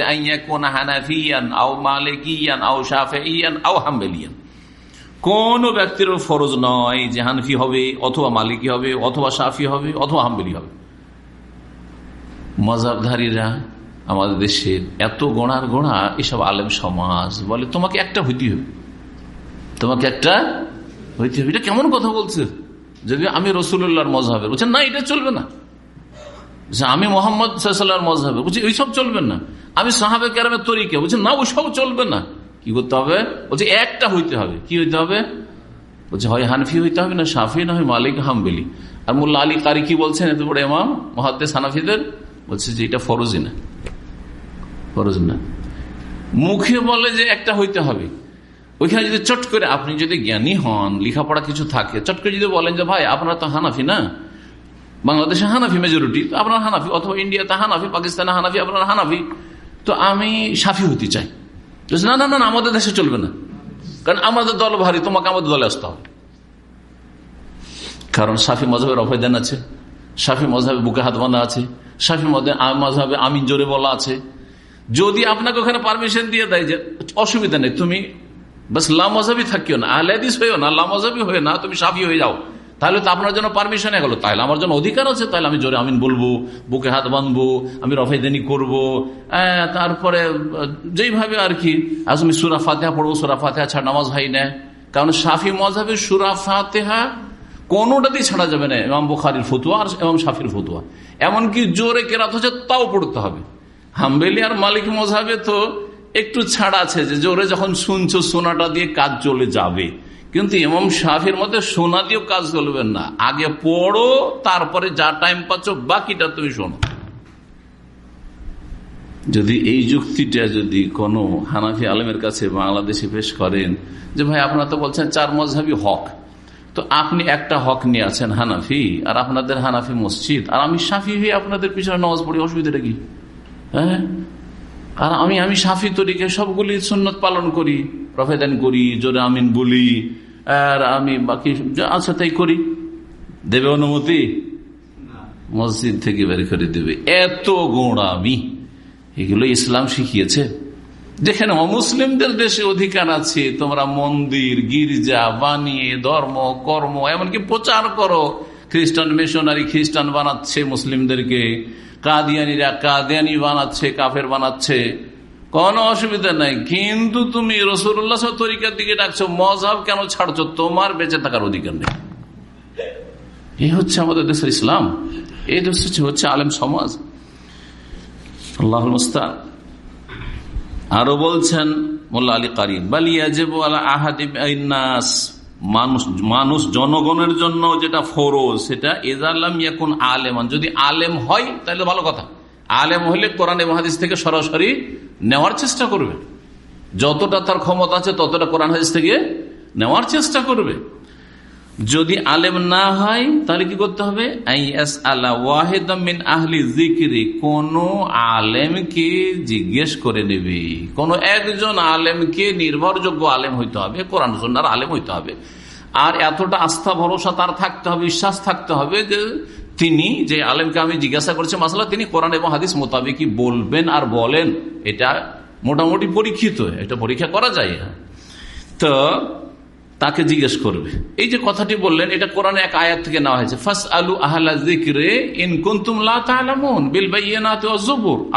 আইয়া কোন হানাফিয়ান, আও মালিকিয়ান, আও শাফিয়ান আও হাম্বেলিয়ান। কোন ব্যক্তির ফরজ নয় যে হানফি হবে, অথবা মালিকি হবে, অথবা সাফি হবে, অথবা হাম্বেলি হবে। মজাবধারীরা আমাদের দেশের এত গোড়ার গোড়া এসব আলেম সমাজ বলে, তোমাকে একটা হইতে হবে। তোমাকে একটা হইতে হবে। এটা কেমন কথা বলছে? যদি আমি রসুল্লাহর মজাবে বলছেন না, এটা চলবে না। আমি মোহাম্মদ সাল্লাহর মজাবে বলছি ওইসব চলবে না। আমি সাহাবে ক্যারামের তরিকে। বলছি, না ওইসব চলবে না। কি করতে হবে? বলছে, একটা হইতে হবে। কি হইতে হবে? বলছে, হয় হানফি হইতে হবে না সাফি না হয় মালিক হামবেলি। আর মোল্লা আলী কারি কি বলছেন? এত বড় এমাম মহাদ্দে সানাফিদের বলছে যে এটা ফরজি না। ফরজ না। মুখে বলে যে একটা হইতে হবে। ওইখানে যদি চট করে আপনি যদি জ্ঞানী হন, লেখাপড়া কিছু থাকে, চট করে যদি বলেন যে, ভাই, আপনারা তো হানাফি না? বাংলাদেশে হানাফি মেজরিটি তো আপনার হানাফি, অথবা ইন্ডিয়াতে হানাফি পাকিস্তানে হানাফি, আপনার হানাফি। তো আমি সাফি হতে চাই। না না না আমাদের দেশে চলবে না। কারণ আমাদের দল ভারী, তোমাকে আমাদের দলে আসতে হবে। কারণ সাফি মজাবের অভয়দান আছে, সাফি মজাবে বুকে হাত বাঁধা আছে, সাফি মজাবে আমিন জোরে বলা আছে। যদি আপনাকে ওখানে পারমিশন দিয়ে দেয় যে, অসুবিধা নেই, তুমি বাস লামজাবি থাকিও না আহলাদিস হয়েও না লামজাবি হয়ে না, তুমি সাফি হয়ে যাও। তাহলে তো আপনার জন্য পারমিশন গেল। তাহলে আমার জন্য অধিকার আছে, তাহলে আমি জোরে আমিন বলব, বুকে হাত বাঁধবো, আমি রফাইদানি করব। তারপরে, যেইভাবে আর কি, আজ আমি সুরা ফাতেহা পড়ব, সুরা ফাতেহা ছাড়া নামাজ হয় না। কারণ সাফি মজাবের সুরা ফাতেহা কোনোটাতেই ছাড়া যাবে না এমাম বুখারির ফতুয়া আর এমাম সাফির ফতুয়া। এমনকি জোরে কেরাত হচ্ছে, তাও পড়তে হবে। হাম্বেলি আর মালিক মজাবে তো একটু ছাড় আছে যে জোরে যখন শুনছো, সোনাটা দিয়ে কাজ চলে যাবে। কিন্তু ইমাম শাফির মধ্যে সোনা দিয়েও কাজ চলবেন না। আগে পড়ো, তারপরে যা টাইম পাচ্ছ, বাকিটা তুমি শোনো। যদি এই যুক্তিটা যদি কোনো হানাফি আলমের কাছে বাংলাদেশে পেশ করেন, যে ভাই আপনারা তো বলছেন চার মজহাবি হক। তো আপনি একটা হক নিয়ে আছেন হানাফি, আর আপনাদের হানাফি মসজিদ, আর আমি সাফি হয়ে আপনাদের পিছনে নামাজ পড়ি, অসুবিধাটা কি? হ্যাঁ? আর আমি আমি সাফি তরিকে সবগুলি সুন্নত পালন করি। প্রফেদান করি, জোরে আমিন বলি, আর আমি বাকি আচ্ছা তাই করি। দেবে অনুমতি? মসজিদ থেকে বের করে দেবে। এত গোড়ামি এগুলো ইসলাম শিখিয়েছে। যেখানে অমুসলিমদের দেশে অধিকার আছে। তোমরা মন্দির, গির্জা বানিয়ে ধর্ম, কর্ম, এমনকি প্রচার করো। খ্রিস্টান মিশনারি খ্রিস্টান বানাচ্ছে মুসলিমদেরকে। কাদিয়ানিরা, কাদিয়ানি বানাচ্ছে, কাফের বানাচ্ছে। কোন অসুবিধা নাই। কিন্তু তুমি রসুল্লাহ তরিকার দিকে ডাকছো, মজাব কেন ছাড়ছো? তোমার বেঁচে থাকার অধিকার নেই। এই হচ্ছে আমাদের দেশের ইসলাম। এই দেশ হচ্ছে আলেম সমাজ। আল্লাহ মুস্তান আরও বলছেন মোল্লা আলী কারিম বালিয়াজ মানুষ মানুষ জনগণের জন্য যেটা ফরজ, সেটা এজালাম ইয়াকুন আলেমান। যদি আলেম হয়, তাহলে ভালো কথা। আলেম হলে কোরআন মহাদিস হাদিস থেকে সরাসরি নেওয়ার চেষ্টা করবে। যতটা তার ক্ষমতা আছে, ততটা কোরআন হাদিস থেকে নেওয়ার চেষ্টা করবে। যদি আলেম না হয়, তাহলে কি করতে হবে? মিন আহলি জিকিরি কোন আলেমকে জিজ্ঞেস করে নেবে। কোন একজন আলেমকে নির্ভরযোগ্য আলেম হইতে হবে, কোরআন সন্ন্যার আলেম হইতে হবে। আর এতটা আস্থা, ভরসা তার থাকতে হবে, বিশ্বাস থাকতে হবে যে তিনি, যে আলেমকে আমি জিজ্ঞাসা করছি মাসালা তিনি কোরআন এবং হাদিস মোতাবেকই বলবেন আর বলেন। এটা মোটামুটি পরীক্ষিত, এটা পরীক্ষা করা যায়। তো তাকে জিজ্ঞেস করবে। এই যে কথাটি বললেন, এটা কোরআন এক আয়াত থেকে নেওয়া হয়েছে।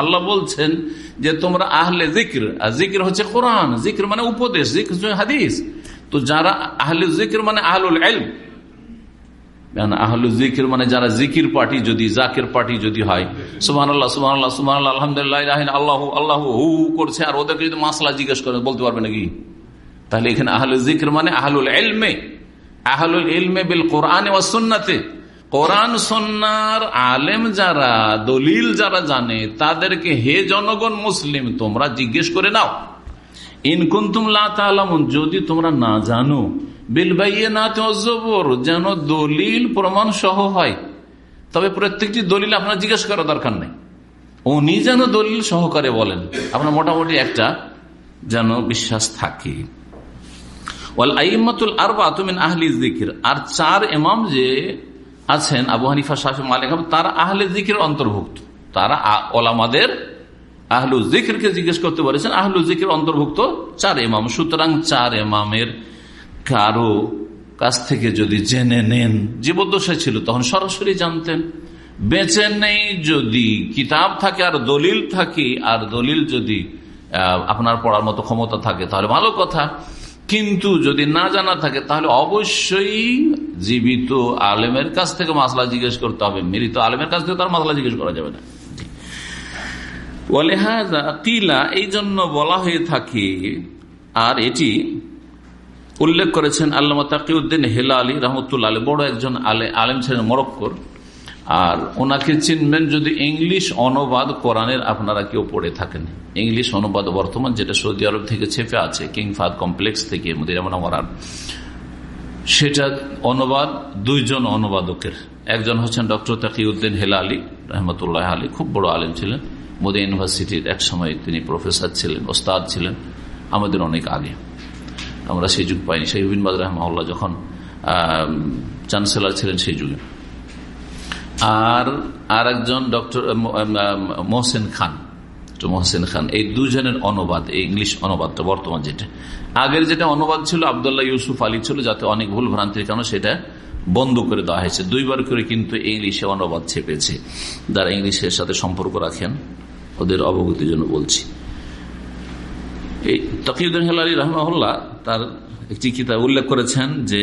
আল্লাহ বলছেন যে তোমরা আহলে জিক্র আর জিক্র হচ্ছে কোরআন। জিক্র মানে উপদেশ জিক্র হাদিস। তো যারা আহলে জিক্র মানে আহলুল এলম আহলু জিকির মানে যারা জিকির পার্টি যদি পার্টি যদি হয় আল্লাহ আল্লাহ সুমান আলহামদুলিল্লাহ হু, করছে। আর ওদেরকে যদি মাসলা জিজ্ঞেস করে, বলতে পারবে নাকি? তাহলে এখানে আহলুল জিক্র মানে আহলুল এলমে আহলুল এলমে বিল কোরআন ও সুন্নাতে। কোরআন সন্ন্যার আলেম যারা, দলিল যারা জানে, তাদেরকে হে জনগণ মুসলিম, তোমরা জিজ্ঞেস করে নাও। ইনকুন্তুম যদি তোমরা না জানো বিলবাইয়ে না যেন দলিল প্রমাণ সহ হয়। তবে প্রত্যেকটি দলিল আপনার জিজ্ঞেস করা দরকার নেই। উনি যেন দলিল সহকারে বলেন। আপনার মোটামুটি একটা যেন বিশ্বাস থাকে। আর চার এমাম যে আছেন আবু হানিফা শাহি মালিক তারা আহলে জিকির অন্তর্ভুক্ত। তারা ওলামাদের আহলু জিকিরকে জিজ্ঞেস করতে পারেছেন আহলু জিকির অন্তর্ভুক্ত চার এমাম সুতরাং চার এমামের কারও কাছ থেকে যদি জেনে নেন, জীবদ্দশায় ছিল, তখন সরাসরি জানতেন। বেঁচে নেই যদি কিতাব থাকে, আর দলিল থাকে, আর দলিল যদি আপনার পড়ার মতো ক্ষমতা থাকে, তাহলে ভালো কথা। কিন্তু যদি না জানা থাকে, তাহলে অবশ্যই জীবিত আলেমের কাছ থেকে মাসলা জিজ্ঞেস করতে হবে। মৃত আলেমের কাছ থেকে তার মাসলা জিজ্ঞেস করা যাবে না। এই জন্য বলা হয়ে থাকে, আর এটি উল্লেখ করেছেন আল্লাহ তাকিউদ্দিন হেলা আলী রহমতুল্লা আলী বড় একজন আলে, আলেম ছিলেন মরক্কর। আর ওনাকে চিনবেন যদি ইংলিশ অনুবাদ কোরআনের আপনারা কেউ পড়ে থাকেন। ইংলিশ অনুবাদ বর্তমান যেটা সৌদি আরব থেকে ছেপে আছে, কিং ফাদ কমপ্লেক্স থেকে মদিরামনার সেটা অনুবাদ, দুইজন অনুবাদকের। একজন হচ্ছেন ডক্টর তাকিউদ্দিন হেলা আলী রহমতুল্লাহ আলী খুব বড় আলেম ছিলেন। মোদী ইউনিভার্সিটির এক সময় তিনি প্রফেসর ছিলেন, ওস্তাদ ছিলেন, আমাদের অনেক আগে। আমরা সেই যুগ পাইনি। সেই হুবিন বাদ রহমাউল্লাহ যখন চ্যান্সেলার ছিলেন সেই যুগে। আর আর একজন ডক্টর মোহসেন খান মোহসেন খান। এই দুজনের অনুবাদ, এই ইংলিশ অনুবাদটা বর্তমান যেটা। আগের যেটা অনুবাদ ছিল, আবদুল্লাহ ইউসুফ আলী ছিল, যাতে অনেক ভুল ভ্রান্তির কারণে সেটা বন্ধ করে দেওয়া হয়েছে। দুইবার করে কিন্তু ইংলিশে অনুবাদ ছেপেছে। যারা ইংলিশের সাথে সম্পর্ক রাখেন, ওদের অবগতির জন্য বলছি। এই তকিউদ্দিন হেলালি রহমাহুল্লাহ তার একটি কিতাব উল্লেখ করেছেন যে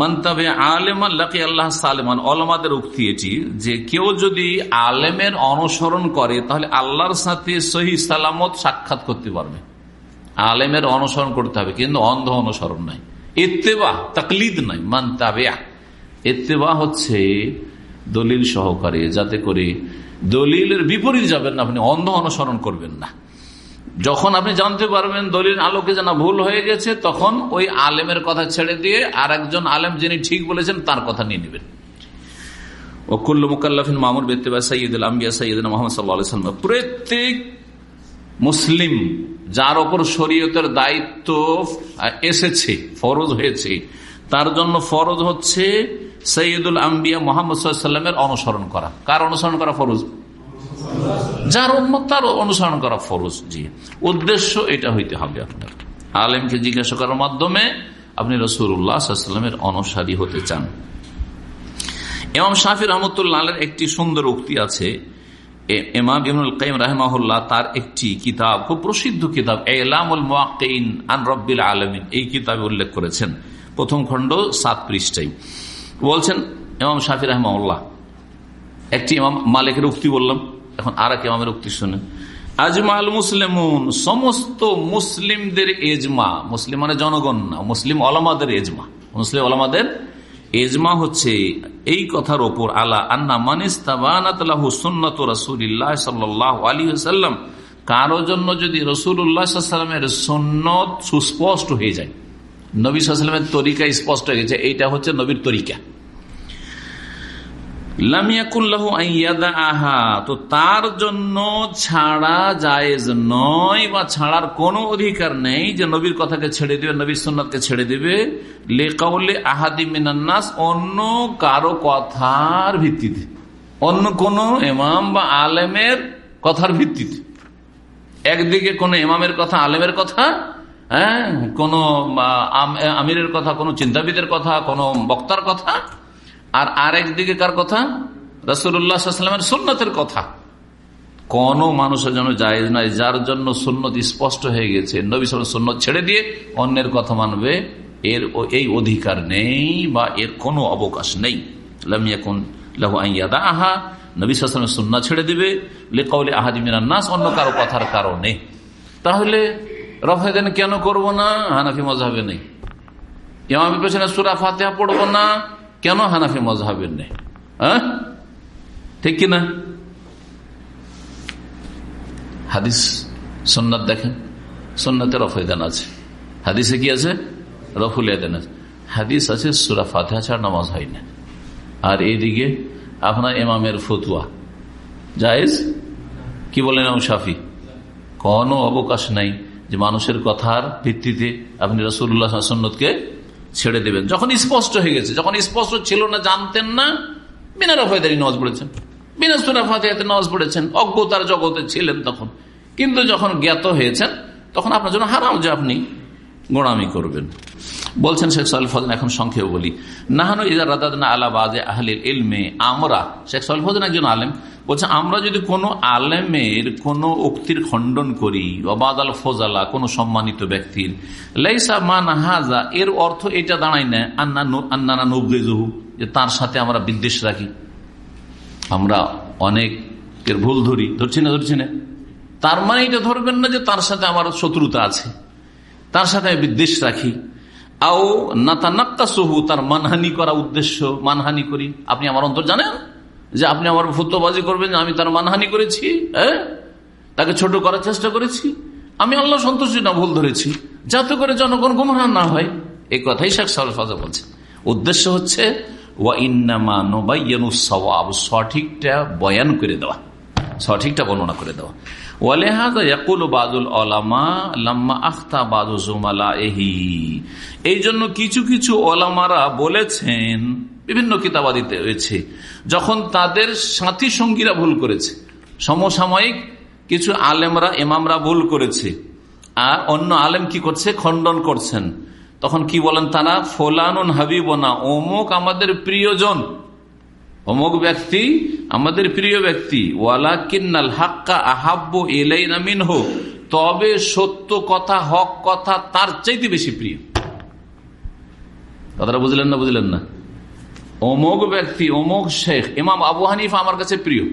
মন্তবে আলেমান লাকি আল্লাহ সালেমান অলমাদের উক্তি এটি যে, কেউ যদি আলেমের অনুসরণ করে, তাহলে আল্লাহর সাথে সহি সালামত সাক্ষাৎ করতে পারবে। আলেমের অনুসরণ করতে হবে, কিন্তু অন্ধ অনুসরণ নাই। এত্তেবা তাকলিদ নয় মান তাবেয়া এত্তেবা হচ্ছে দলিল সহকারে, যাতে করে দলিলের বিপরীত যাবেন না, আপনি অন্ধ অনুসরণ করবেন না। যখন আপনি জানতে পারবেন দলিল আলোকে জানা ভুল হয়ে গেছে, তখন ওই আলেমের কথা ছেড়ে দিয়ে আর একজন আলেম যিনি ঠিক বলেছেন তার কথা নিয়ে নেবেন। ওকুল্ল মুকাল্লাফিন মামুর বেত্তেবা সৈয়দুল আম্বিয়া সৈয়দ মোহাম্মদ সাল্লাহ প্রত্যেক মুসলিম যার ওপর শরীয়তের দায়িত্ব এসেছে, ফরজ হয়েছে, তার জন্য ফরজ হচ্ছে সৈয়দুল আম্বিয়া মোহাম্মদ সাল্লামের অনুসরণ করা। কার অনুসরণ করা ফরজ? যার উন্মত তার অনুসরণ করা ফরজ, জি। উদ্দেশ্য এটা হইতে হবে আপনার। আলেমকে জিজ্ঞাসা করার মাধ্যমে আপনি রসুল্লাহামের অনুসারী হতে চান। এমাম শাফির রহমতুল্লাহ একটি সুন্দর উক্তি আছে। এমাম কাইম তার একটি কিতাব, খুব প্রসিদ্ধ কিতাব, এলামুল আন আলমিন। এই কিতাবে উল্লেখ করেছেন। প্রথম খণ্ড সাত পৃষ্ঠাই বলছেন এমাম শাফি রহমাউল্লাহ একটি ইমাম মালিকের উক্তি বললাম এখন আর এক ইমামের উক্তি শুনে আজমাল মুসলিমুন, সমস্ত মুসলিমদের এজমা, মুসলিম মানে জনগণ না, মুসলিম আলামাদের এজমা। মুসলিম আলামাদের এজমা হচ্ছে এই কথার ওপর, আলা আন্না আলাইহি ওয়াসাল্লাম। কারও জন্য যদি রাসূলুল্লাহ সাল্লামের সুন্নত সুস্পষ্ট হয়ে যায়, নবী সাল্লামের তরিকা স্পষ্ট হয়ে গেছে, এইটা হচ্ছে নবীর তরিকা। আহা তো তার জন্য ছাড়া জায়েজ নয় বা ছাড়ার কোনো অধিকার নেই যে নবীর কথাকে ছেড়ে দিবে, নবীর সন্ন্যতকে ছেড়ে দিবে। লেকাউলে আহাদি মিনান্নাস অন্য কারও কথার ভিত্তিতে। অন্য কোন এমাম বা আলেমের কথার ভিত্তিতে। একদিকে কোন এমামের কথা, আলেমের কথা হ্যাঁ কোন আমিরের কথা, কোন চিন্তাবিদের কথা, কোন বক্তার কথা আর আরেক দিকে কার কথা? রসুল্লাহামের সুন্নতের কথা। কোন মানুষের জন্য জায়েজ নাই, যার জন্য সুন্নত স্পষ্ট হয়ে গেছে। নবী সাল সুন্নত ছেড়ে দিয়ে অন্যের কথা মানবে, এর এই অধিকার নেই বা এর কোনো অবকাশ নেই। আহা নবী সালামের সুন্না ছেড়ে দিবে, লেকাউলে আহাদিমিনান্নাস অন্য কারও কথার কারণে। তাহলে রফায়দান কেন করব না? হানাফি মজাবে নেই। ইমামের পেছনে সুরা ফাতেহা পড়ব না। কেন হানাফি মজাহের নেই? হ্যাঁ? ঠিক কিনা হাদিস সন্ন্যত দেখেন। সন্ন্যতে রফায়দান আছে। হাদিসে কি আছে? রফুল আছে। হাদিস আছে, সুরা ফাতেহা ছাড়া নামাজ হয় না। আর এইদিকে আপনার এমামের ফতুয়া। জায়েজ? কি বলেন এমাম শাফি? কোনো অবকাশ নাই যে মানুষের কথার ভিত্তিতে আপনি রসুল্লাহ সন্ন্যতকে ছেড়ে দেবেন। যখন স্পষ্ট হয়ে গেছে, যখন স্পষ্ট ছিল না, জানতেন না, বিনা রফায়দারি নামাজ পড়েছেন। বিনা সুরাফাতে নজ পড়েছেন, অজ্ঞতার জগতে ছিলেন তখন। কিন্তু যখন জ্ঞাত হয়েছেন, তখন আপনার জন্য হারাম যে আপনি গোড়ামি করবেন। বলছেন শেখ সাল ফজন এখন সংক্ষেপে বলি, নাহানো ইদার রাদাদনা আলাবাদে আহলিল ইলমে আমরা। শেখ সাল ফজন একজন আলেম। বলছে, আমরা যদি কোনো আলেমের কোনো উক্তির খণ্ডন করি অবাদ আল ফজালা, কোনো সম্মানিত ব্যক্তির, লাইসা মান হাজা, এর অর্থ এটা দাঁড়ায় না, আন্না আন্নানা নবগেজহু যে তার সাথে আমরা বিদ্বেষ রাখি। আমরা অনেকের ভুল ধরি, ধরছি না ধরছি না। তার মানে এটা ধরবেন না যে তার সাথে আমার শত্রুতা আছে। তার সাথে আমি বিদ্বেষ রাখি। আও নাতা নাক্তা সহু তার মানহানি করা উদ্দেশ্য, মানহানি করি। আপনি আমার অন্তর জানেন? যে আপনি আমার ফুতবাজি করবেন, আমি তার মানহানি করেছি হ্যাঁ? তাকে ছোট করার চেষ্টা করেছি। আমি আল্লাহ সন্তুষ্টি না, ভুল ধরেছি। যাতে করে জনগণ গুমরা না হয়। এই কথাই শেখ সাজা বলছে উদ্দেশ্য হচ্ছে সঠিকটা বয়ান করে দেওয়া। সঠিকটা বর্ণনা করে দেওয়া। এই জন্য কিছু কিছু ওলামারা বলেছেন বিভিন্ন কিতাবাদিতে রয়েছে, যখন তাদের সাথী সঙ্গীরা ভুল করেছে, সমসাময়িক কিছু আলেমরা এমামরা ভুল করেছে, আর অন্য আলেম কি করছে? খণ্ডন করছেন। তখন কি বলেন তারা? ফোলানুন হাবিবনা, অমুক আমাদের প্রিয়জন, অমুক ব্যক্তি আমাদের প্রিয় ব্যক্তি ওয়ালা কিন্নাল হাক্কা আহাব্য এলাই নামিন হো তবে সত্য কথা, হক কথা তার চাইতে বেশি প্রিয়। কথাটা বুঝলেন না বুঝলেন না? অমুক ব্যক্তি অমুক শেখ, ইমাম আবু হানিফা আমার কাছে প্রিয়।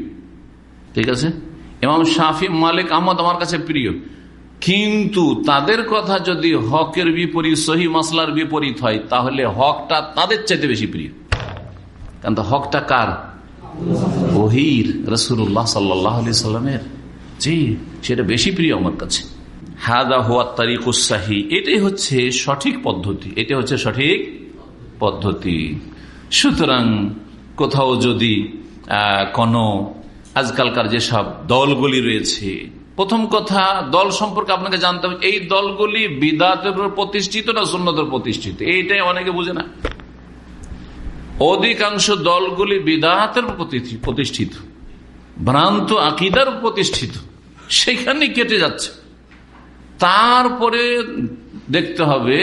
ঠিক আছে? ইমাম শাফি, মালিক আহমদ আমার কাছে প্রিয়। কিন্তু তাদের কথা যদি হকের বিপরীত, সহি মাসলার বিপরীত হয়, তাহলে হকটা তাদের চাইতে বেশি প্রিয়। কারণ হকটা কার? ওহির রসুল্লাহ সাল্লাহ সাল্লামের। জি, সেটা বেশি প্রিয় আমার কাছে। হাদা হওয়ার তারিকুসাহি এটাই হচ্ছে সঠিক পদ্ধতি এটা হচ্ছে সঠিক পদ্ধতি। সুতরাং কোথাও যদি কোনো আজকালকার যেসব দলগুলি রয়েছে, প্রথম কথা দল সম্পর্কে আপনাকে জানতে হবে, এই দলগুলি বিদাতের প্রতিষ্ঠিত না সুন্নতের প্রতিষ্ঠিত? এইটাই অনেকে বুঝে না। অধিকাংশ দলগুলি বিদাতের প্রতিষ্ঠিত। ভ্রান্ত আকিদার প্রতিষ্ঠিত। সেখানে কেটে যাচ্ছে। তারপরে দেখতে হবে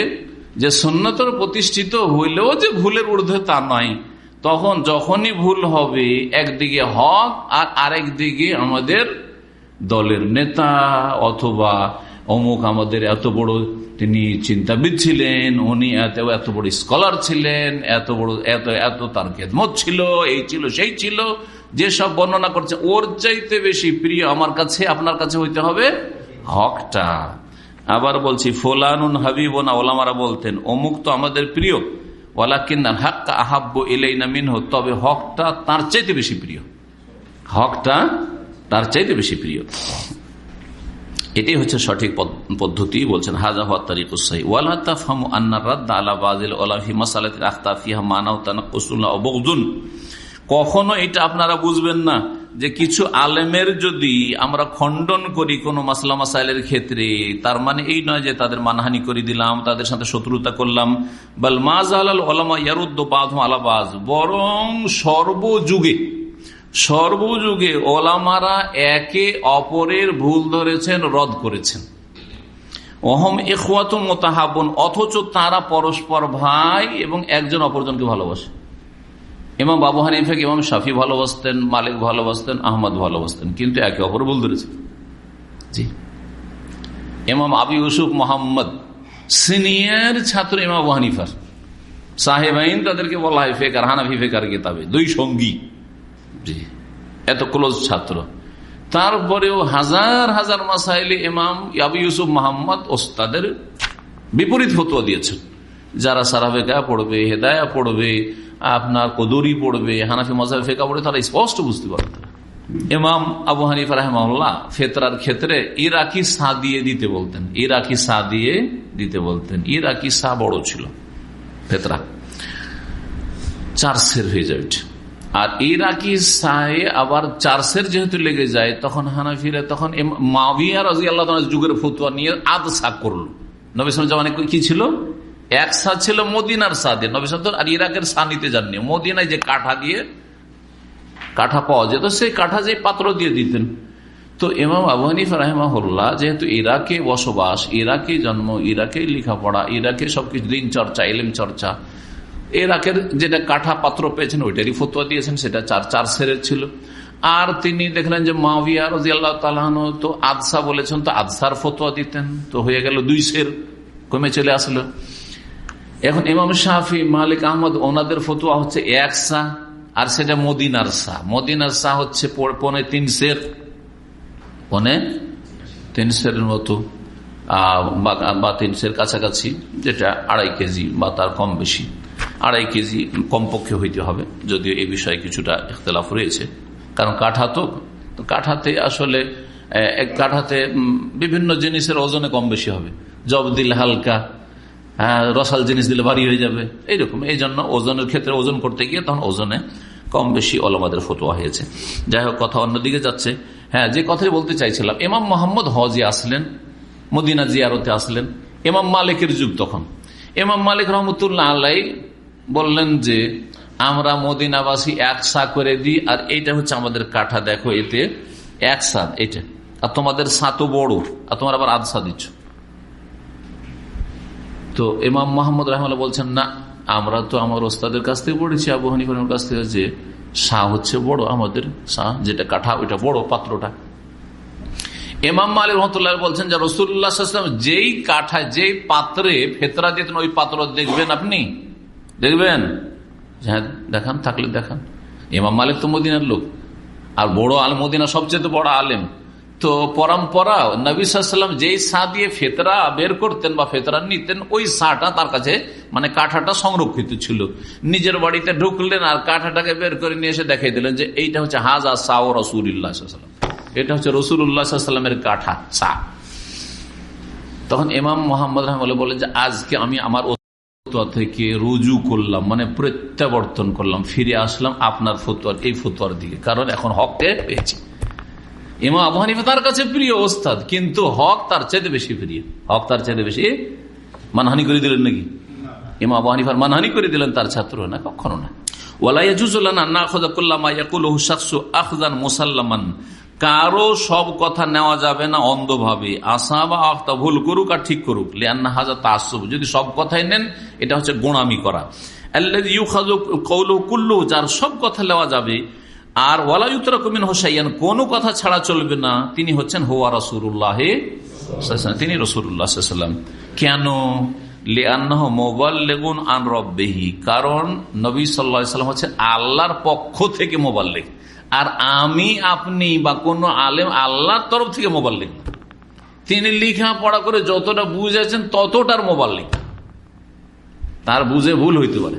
যে সুন্নতর প্রতিষ্ঠিত হইলেও যে ভুলের ঊর্ধ্বে তা নয়। তখন যখনই ভুল হবে, একদিকে হক আর আরেক দিকে আমাদের দলের নেতা অথবা অমুক আমাদের এত বড় তিনি চিন্তাবিদ ছিলেন, উনি এত এত বড় স্কলার ছিলেন, এত বড়, এত এত তার খেদমত ছিল, এই ছিল, সেই ছিল, যেসব বর্ণনা করছে, ওর চাইতে বেশি প্রিয় আমার কাছে, আপনার কাছে হইতে হবে হকটা। আবার বলছি, ফোলানুন হাবিবনা ওলামারা বলতেন, অমুক তো আমাদের প্রিয়। ওলা ওয়ালাকিন্নার হাক্কা আহাব্য এলাইনা মিনহ তবে হকটা তার চাইতে বেশি প্রিয়। হকটা তার চাইতে বেশি প্রিয়। এটাই হচ্ছে সঠিক পদ্ধতি, বলছেন, হাজা আন্নার আলা কখনো এটা আপনারা বুঝবেন না যে কিছু আলেমের যদি আমরা খণ্ডন করি কোন মাসলা মাসাইলের ক্ষেত্রে, তার মানে এই নয় যে তাদের মানহানি করে দিলাম, তাদের সাথে শত্রুতা করলাম। বল মাজ আলাল ওলামা ইয়ারুদ্দ বাধ আলাবাজ বরং সর্বযুগে সর্বযুগে ওলামারা একে অপরের ভুল ধরেছেন, রদ করেছেন। অহম এখুয়াত মোতাহাবন অথচ তারা পরস্পর ভাই এবং একজন অপরজনকে ভালোবাসে। ইমাম বাবু হানিফাকে ইমাম শাফি ভালোবাসতেন মালিক ভালোবাসতেন আহমদ ভালোবাসতেন কিন্তু একে অপর ভুল ধরেছেন জি। ইমাম আবি ইউসুফ মোহাম্মদ, সিনিয়র ছাত্র ইমাম আবু হানিফার। সাহেবাইন তাদেরকে বলা হয় ফেকার, হানাফি ফেকার কিতাবে, দুই সঙ্গী। জি। এত ক্লোজ ছাত্র। তারপরেও হাজার হাজার মাসাইলে ইমাম আবু ইউসুফ মোহাম্মদ ওস্তাদের বিপরীত ফতুয়া দিয়েছেন। যারা সারাফেকা পড়বে, হেদায়া পড়বে আপনার কদরি পড়বে, হানাফি মজাহ ফেকা পড়বে তারা স্পষ্ট বুঝতে পারবে ইমাম আবু হানিফা রহমাল্লাহ ফেতরার ক্ষেত্রে ইরাকি সা দিয়ে দিতে বলতেন, ইরাকি সা দিয়ে দিতে বলতেন। ইরাকি সা বড় ছিল, ফেতরা। চার সের হয়ে যাবে আর ইরাকি সাহে আবার চারসের যেহেতু লেগে যায়, তখন হানাফিরা, তখন মাবিয়া রাজি আল্লাহ যুগের ফতুয়া নিয়ে আদ সাক করল। নবী জামানে কি ছিল? এক সা ছিল মদিনার সা দিয়ে নবী আর ইরাকের সা নিতে যাননি। মদিনায় যে কাঠা দিয়ে কাঠা পাওয়া যেত, সেই কাঠা যে পাত্র দিয়ে দিতেন। তো এমাম আবু হানিফ রাহেমাহুল্লাহ যেহেতু ইরাকে বসবাস, ইরাকে জন্ম, ইরাকে লেখাপড়া, ইরাকে সবকিছু দিন চর্চা এলেম চর্চা, ইরাকের যেটা কাঠা পাত্র পেয়েছেন ওইটারই ফতুয়া দিয়েছেন, সেটা চার চার সেরের ছিল। আর তিনি দেখলেন যে মাভিয়া রাজি আল্লাহ তো আদসা বলেছেন, তো আদসার ফতুয়া দিতেন। তো হয়ে গেল দুই সের, কমে চলে আসলো। এখন ইমাম শাহি মালিক আহমদ, ওনাদের ফতুয়া হচ্ছে এক সা, আর সেটা মদিনার শাহ মদিনার শাহ হচ্ছে পনে তিন সের পনে তিন মতো বা তিন সের কাছাকাছি, যেটা আড়াই কেজি বা তার কম বেশি। আড়াই কেজি কমপক্ষে হইতে হবে, যদিও এই বিষয়ে কিছুটা ইখতলাফ রয়েছে। কারণ কাঠা তো কাঠাতে আসলে কাঠাতে বিভিন্ন জিনিসের ওজনে কম বেশি হবে। জব দিল হালকা হ্যাঁ রসাল জিনিস দিলে ভারী হয়ে যাবে। এইরকম। এই জন্য ওজনের ক্ষেত্রে ওজন করতে গিয়ে তখন ওজনে কম বেশি অলমাদের ফটোয়া হয়েছে। যাই হোক, কথা অন্যদিকে যাচ্ছে। হ্যাঁ যে কথাই বলতে চাইছিলাম এমাম মোহাম্মদ হজে আসলেন, মদিনা জিয়ারতে আসলেন। এমাম মালিকের যুগ তখন। এমাম মালিক রহমতুল্লাহ আল্লাহ বললেন যে, আমরা মদিনাবাসী একসা করে দিই, আর এইটা হচ্ছে আমাদের কাঠা। দেখো এতে একসা এটা আর তোমাদের সাতো বড়, আর তোমার আবার আদসা দিচ্ছ। তো এমাম মোহাম্মদ রহমাল্লাহ বলছেন, না, আমরা তো আমার ওস্তাদের কাছ থেকে পড়েছি, আবু হানিফানের কাছ থেকে যে শাহ হচ্ছে বড় আমাদের শাহ যেটা কাঠা, ওইটা বড় পাত্রটা। এমাম মালিক রহমতুল্লাহ বলছেন যে রসুল্লাহাম যেই কাঠা, যেই পাত্রে ফেতরা দিতেন, ওই পাত্র দেখবেন আপনি? দেখবেন? হ্যাঁ দেখান, থাকলে দেখান। এমাম মালিক তো মদিনার লোক। আর বড় আল মদিনা সবচেয়ে বড় আলেম। তো পরম্পরা, নবী সাল্লাম যেই সা দিয়ে ফেতরা বের করতেন বা ফেতরা নিতেন, ওই সাটা তার কাছে মানে কাঠাটা সংরক্ষিত ছিল। নিজের বাড়িতে ঢুকলেন আর কাঠাটাকে বের করে নিয়ে এসে দেখাই দিলেন যে এইটা হচ্ছে হাজা সা ও রসুল্লাহ এটা হচ্ছে রসুল্লাহামের কাঠা, সা। তখন ইমাম মোহাম্মদ রহমাল বলেন যে আজকে আমি আমার থেকে রুজু করলাম মানে প্রত্যাবর্তন করলাম, ফিরে আসলাম আপনার ফতুয়ার, এই ফতুয়ার দিকে। কারণ এখন হক পেয়েছি। ইমা আবু হানিফা তার কাছে প্রিয় ওস্তাদ, কিন্তু হক তার চাইতে বেশি প্রিয়। হক তার চাইতে বেশি মানহানি করে দিলেন নাকি? ইমা আবু হানিফার মানহানি করে দিলেন তার ছাত্র না, কখনো না। কারও সব কথা নেওয়া যাবে না অন্ধভাবে। আশা বা আখতা ভুল করুক আর ঠিক করুক। লিয়ান্না হাজা তাসব যদি সব কথাই নেন, এটা হচ্ছে গোড়ামি করা। কুল্লু যার সব কথা নেওয়া যাবে আর ওয়ালাউতরকমিন হোসাইয়ান কোনো কথা ছাড়া চলবে না। তিনি হচ্ছেন হোয়া রসুল্লাহ তিনি রসুল্লাহাম কেন? মোবাল্লেগুন আন রব্বেহি। কারণ নবী সাল্লাম হচ্ছে আল্লাহর পক্ষ থেকে মোবাল্লেগ। আর আমি, আপনি বা কোন আলেম আল্লাহর তরফ থেকে মোবাল্লেগ। তিনি লিখা পড়া করে যতটা বুঝেছেন ততটার মোবাল্লেগ। তার বুঝে ভুল হইতে পারে।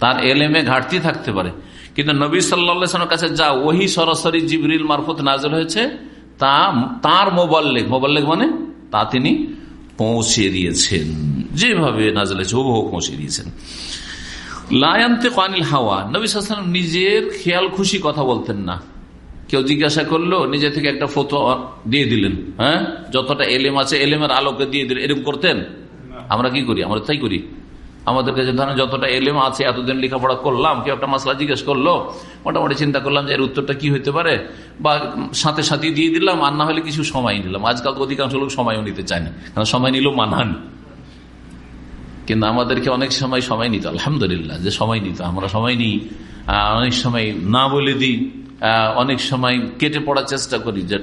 তার এলেমে ঘাটতি থাকতে পারে। কিন্তু নবী সাল্লামের কাছে যা ওহি সরাসরি জিবরিল মারফত নাজল হয়েছে তা তার মোবাল্লেগ মোবাল্লেগ মানে তা তিনি পৌঁছে দিয়েছেন। যেভাবে নাজল হয়েছে হুবহু পৌঁছে দিয়েছেন। লায়ান্তে কানিল হাওয়া। নবী সাল্লাম নিজের খেয়াল খুশি কথা বলতেন না। কেউ জিজ্ঞাসা করল নিজে থেকে একটা ফটো দিয়ে দিলেন হ্যাঁ? যতটা এলেম আছে এলেমের আলোকে দিয়ে দিলেন এরকম করতেন? আমরা কি করি? আমরা তাই করি। আমাদের কাছে ধরেন যতটা এলেম আছে, এতদিন লেখাপড়া করলাম, কেউ একটা মশলা জিজ্ঞেস করল, মোটামুটি চিন্তা করলাম যে এর উত্তরটা কি হতে পারে? বা সাথে সাথে দিয়ে দিলাম, আর না হলে কিছু সময় নিলাম। আজকাল অধিকাংশ লোক সময়ও নিতে চায় না, কারণ সময় নিল মানহান। কিন্তু আমাদেরকে অনেক সময় সময় নিত, আলহামদুলিল্লাহ, যে সময় নিত। আমরা সময় নিই অনেক সময় না বলে দিই অনেক সময় কেটে পড়ার চেষ্টা করি যে,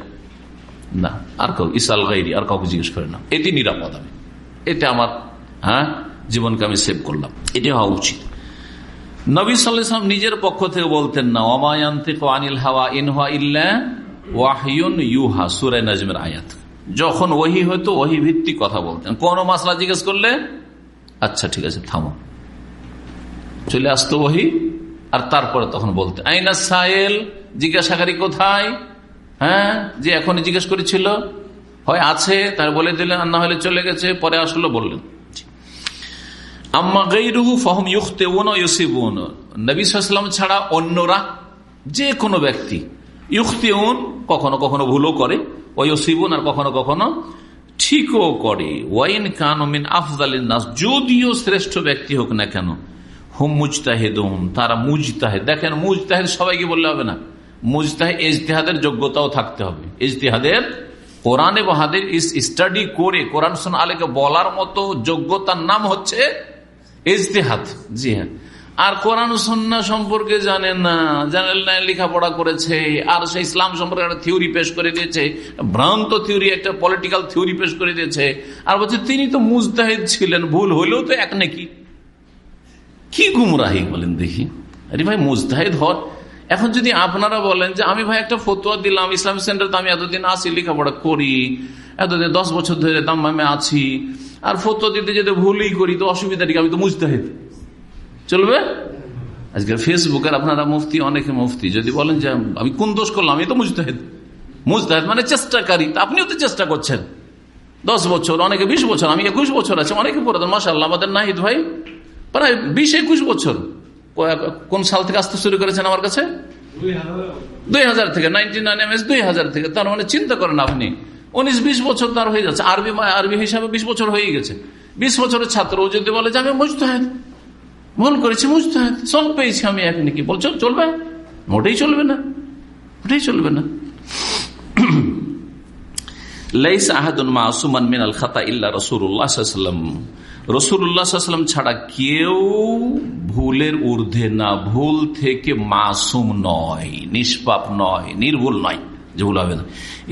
না, আর কাউ, ইসাল গাইরি, আর কাউকে জিজ্ঞেস করে না। এটি নিরাপদ আমি। এটা আমার হ্যাঁ? জীবনকে আমি সেভ করলাম। এটা হওয়া উচিত। নবী সাল্লাম নিজের পক্ষ থেকে বলতেন না অমায়ান্তে আনিল হাওয়া ইনহা ইল্লা ওয়াহিউন ইউহা সুরাই নাজমের আয়াত। যখন ওহি হয়তো ওহি ভিত্তিক কথা বলতেন। কোন মাসলা জিজ্ঞেস করলে আচ্ছা ঠিক আছে, থামো। চলে আসতো ওহি, আর তারপরে তখন বলতে আইনা সাহেল জিজ্ঞাসাকারী কোথায়? হ্যাঁ যে এখনই জিজ্ঞেস করেছিল। হয় আছে, তার বলে দিলেন না হলে চলে গেছে, পরে আসলো, বললেন। আম্মা গৈরুহু ফহম ইউখতে ইউসিবুন। নবী ছাড়া অন্যরা যে কোনো ব্যক্তি ইউখতে কখনো কখনো ভুলও করে ওয়সিবুন আর কখনো কখনো ঠিকও করে। ওয়াইন কানমিন আফজালিন নাস, যদিও শ্রেষ্ঠ ব্যক্তি হোক না কেন, হুম মুজতাহেদুন, তারা মুজতাহেদ। দেখেন মুজতাহেদ সবাইকে বললে হবে না। মুজতাহেদ ইজতেহাদের যোগ্যতাও থাকতে হবে। ইজতেহাদের কোরআন এবং হাদের স্টাডি করে, কোরআন সোন আলীকে বলার মতো যোগ্যতার নাম হচ্ছে ইজতেহাদ, জি হ্যাঁ। আর কোরআন সন্না সম্পর্কে জানেন না জানেন না লেখাপড়া করেছে, আর সে ইসলাম সম্পর্কে একটা থিওরি পেশ করে দিয়েছে, ভ্রান্ত থিওরি, একটা পলিটিক্যাল থিওরি পেশ করে দিয়েছে, আর বলছে, তিনি তো মুজতাহিদ ছিলেন, ভুল হইলেও তো এক নাকি। কি গুমরাহি বলেন দেখি। আরে ভাই, মুজতাহিদ হর এখন যদি আপনারা বলেন যে, আমি ভাই একটা ফতোয়া দিলাম ইসলাম সেন্টার তো আমি এতদিন আসি লেখাপড়া করি, এতদিন দশ বছর ধরে দাম্মামে আছি আর ফতোয়া দিতে যেতে ভুলই করি, তো অসুবিধা আমি তো মুজতাহিদ। চলবে? আজকে ফেসবুকের আপনারা মুফতি, অনেকে মুফতি। যদি বলেন যে আমি কোন দোষ করলাম? আমি তো মুজতাহেদ। মুজতাহেদ মানে চেষ্টাকারী। আপনিও তো চেষ্টা করছেন। দশ বছর, অনেকে বিশ বছর, আমি একুশ বছর আছে, অনেকে পড়ে দেন মাসাল্লাহ আমাদের নাহিদ ভাই প্রায় বিশ একুশ বছর। কোন সাল থেকে আসতে শুরু করেছেন আমার কাছে? দুই হাজার থেকে, নাইনটি নাইন এম এস দুই হাজার থেকে। তার মানে চিন্তা করেন আপনি। উনিশ বিশ বছর তার হয়ে যাচ্ছে আরবি আরবি হিসাবে বিশ বছর হয়ে গেছে। বিশ বছরের ছাত্র যদি বলে যে আমি মুজতাহেদ, ভুল করেছি, মুজতাহাদ, সব পেয়েছি আমি এক নাকি বলছো? চলবে? মোটেই চলবে না। মোটেই চলবে না। ছাড়া কেউ ভুলের না। ভুল থেকে মাসুম নয়, নিষ্পাপ নয়, নির্ভুল নয়। ভুল হবে না।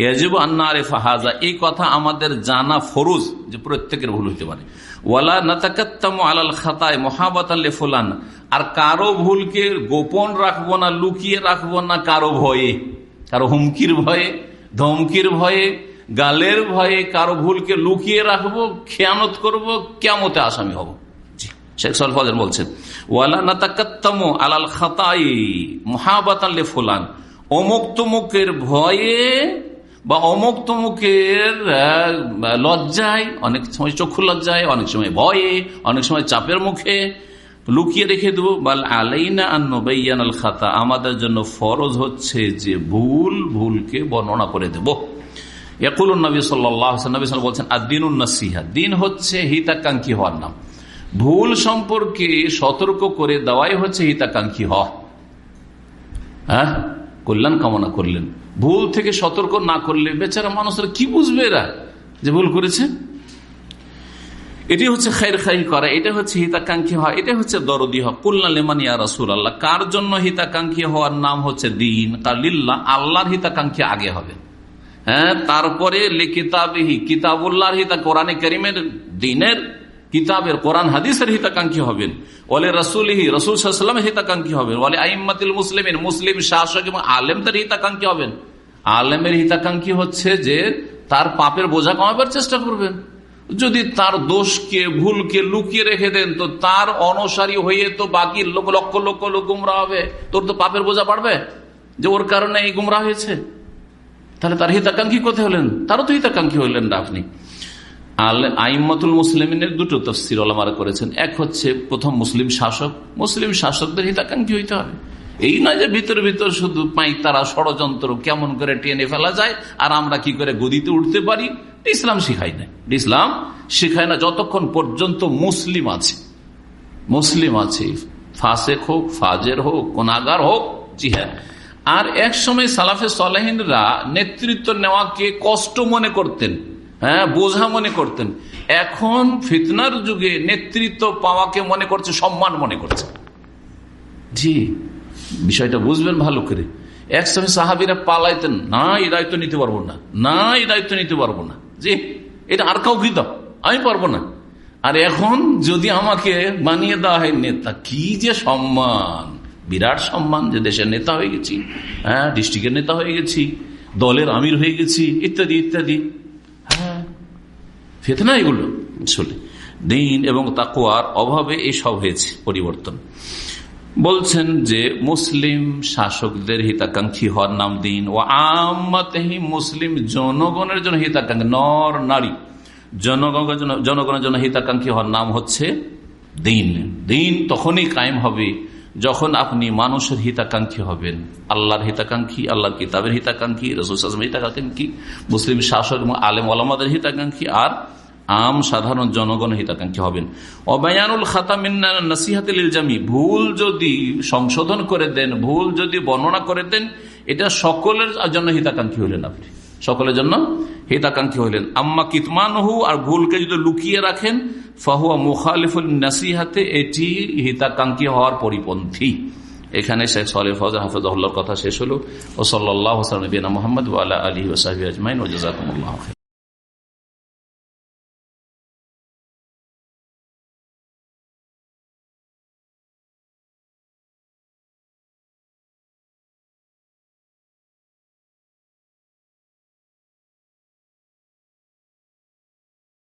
এজিব আন্না আরেফা হাজা, এই কথা আমাদের জানা ফরুজ যে প্রত্যেকের ভুল হইতে পারে। ওয়ালা নাতাকাত্তাম আলাল খাতায় মহাবাত ফুলান। আর কারও ভুলকে গোপন রাখব না, লুকিয়ে রাখব না কারও ভয়ে। কারও হুমকির ভয়ে, ধমকির ভয়ে, গালের ভয়ে কারও ভুলকে লুকিয়ে রাখব, খেয়ানত করব কেমতে আসামি হব। শেখ সলফাজ বলছেন, ওয়ালা নাতাকাত্তাম আলাল খাতাই মহাবাতাল্লে ফুলান। অমুক তমুকের ভয়ে বা অমুক তমুকের লজ্জায়, অনেক সময় চক্ষু লজ্জায়, অনেক সময় ভয়ে, অনেক সময় চাপের মুখে লুকিয়ে রেখে দেবো। বাল আলাইনা আন্নবাইয়ান আল খাতা, আমাদের জন্য ফরজ হচ্ছে যে ভুল ভুলকে বর্ণনা করে দেব। একুল নবী সাল্লাম বলছেন আদিন উন্নসিহা দিন হচ্ছে হিতাকাঙ্ক্ষী হওয়ার নাম। ভুল সম্পর্কে সতর্ক করে দেওয়াই হচ্ছে হিতাকাঙ্ক্ষী হওয়া। হ্যাঁ? কল্যাণ কামনা করলেন। ভুল থেকে সতর্ক না করলে বেচারা মানুষরা কি বুঝবে এরা? যে ভুল করেছে? এটি হচ্ছে খাই খাই করা, এটা হচ্ছে হিতাকাঙ্ক্ষী হওয়া, এটা হচ্ছে দরদি হওয়া। কুল্লা লেমানিয়া রসুল আল্লাহ কার জন্য হিতাকাঙ্ক্ষী হওয়ার নাম হচ্ছে দিন? কালিল্লা আল্লাহর হিতাকাঙ্ক্ষী আগে হবে। হ্যাঁ তারপরে কিতাবহি কিতাবুল্লাহর হিতা, কোরআনে করিমের দিনের কিতাবের কোরআন, হাদিসের হিতাকাঙ্ক্ষী হবেন। ওলে রসুলহি, রসুল সাল্লামের হিতাকাঙ্ক্ষী হবেন। ওলে আইম্মাতিল মুসলিমের মুসলিম শাসক এবং আলেমদের হিতাকাঙ্ক্ষী হবেন। আলেমের হিতাকাঙ্ক্ষী হচ্ছে যে তার পাপের বোঝা কমাবার চেষ্টা করবেন। যদি তার দোষকে, ভুলকে লুকিয়ে রেখে দেন, তো তার অনসারী হয়ে তো বাকি লোক, লক্ষ লক্ষ লোক গুমরা হবে। তোর তো পাপের বোঝা পারবে যে ওর কারণে এই গুমরা হয়েছে। তাহলে তার হিতাকাঙ্ক্ষী কোথায় হলেন? তারও তো হিতাকাঙ্ক্ষী হইলেন না আপনি। আইম্মাতুল মুসলিমের দুটো তফসির ওলামারা করেছেন। এক হচ্ছে প্রথম মুসলিম শাসক। মুসলিম শাসকদের হিতাকাঙ্ক্ষী হইতে হবে। এই নয় যে ভিতর ভিতর শুধু পাই তারা ষড়যন্ত্র কেমন করে টেনে ফেলা যায়, আর আমরা কি করে গদিতে উঠতে পারি? ইসলাম শিখাই না। ইসলাম শিখায় না যতক্ষণ পর্যন্ত মুসলিম আছে। মুসলিম আছে। ফাসেক হোক, ফাজের হোক কোনাগার হোক জি হ্যাঁ আর এক সময় সালাফে সালাহিনরা নেতৃত্ব নেওয়াকে কষ্ট মনে করতেন। হ্যাঁ বোঝা মনে করতেন। এখন ফিতনার যুগে নেতৃত্ব পাওয়াকে মনে করছে, সম্মান মনে করছে। জি, বিষয়টা বুঝবেন ভালো করে। একসময় সাহাবিরা পালাইতেন, না, এই দায়িত্ব নিতে পারব না না, এই দায়িত্ব নিতে পারব না। জি, এটা আর কাউকে দাও আমি পারব না। আর এখন যদি আমাকে বানিয়ে দেওয়া হয় নেতা, কি যে সম্মান! বিরাট সম্মান যে দেশের নেতা হয়ে গেছি হ্যাঁ ডিস্ট্রিক্টের নেতা হয়ে গেছি, দলের আমির হয়ে গেছি, ইত্যাদি ইত্যাদি। ফেতনা এগুলো, আসলে। দিন এবং তাকুয়ার অভাবে এসব হয়েছে, পরিবর্তন। বলছেন যে মুসলিম শাসকদের হিতাকাঙ্ক্ষী হওয়ার নাম দিন। ও আমাতেহি মুসলিম জনগণের জন্য হিতাকাঙ্ক্ষী, নর, নারী। জনগণের জনগণের জন্য হিতাকাঙ্ক্ষী হওয়ার নাম হচ্ছে দিন। দিন তখনই কায়েম হবে যখন আপনি মানুষের হিতাকাঙ্ক্ষী হবেন। আল্লাহর হিতাকাঙ্ক্ষী, আল্লাহর কিতাবের হিতাকাঙ্ক্ষী, রসুল হিতাকাঙ্ক্ষী, মুসলিম শাসক এবং আলেম আলমাদের হিতাকাঙ্ক্ষী আর আম সাধারণ জনগণ হিতাকাঙ্ক্ষী হবেন। অবায়ানুল খাতামিন্না নাসিহাতিল জামি, ভুল যদি সংশোধন করে দেন, ভুল যদি বর্ণনা করে দেন, এটা সকলের জন্য হিতাকাঙ্ক্ষী হলেন আপনি। সকলের জন্য হিতাকাঙ্ক্ষী হলেন আম্মা কিতমানহু, আর ভুলকে যদি লুকিয়ে রাখেন, ফাহুয়া মুখালিফুল নাসিহাতে এটি হিতাকাঙ্ক্ষী হওয়ার পরিপন্থী। এখানে শেখ সালে ফজ হাফিজুল্লাহর কথা শেষ হলো। ও সাল্লাহ মোহাম্মদ আলী ওসাহি আজমাইন ও জাজাকুমুল্লাহ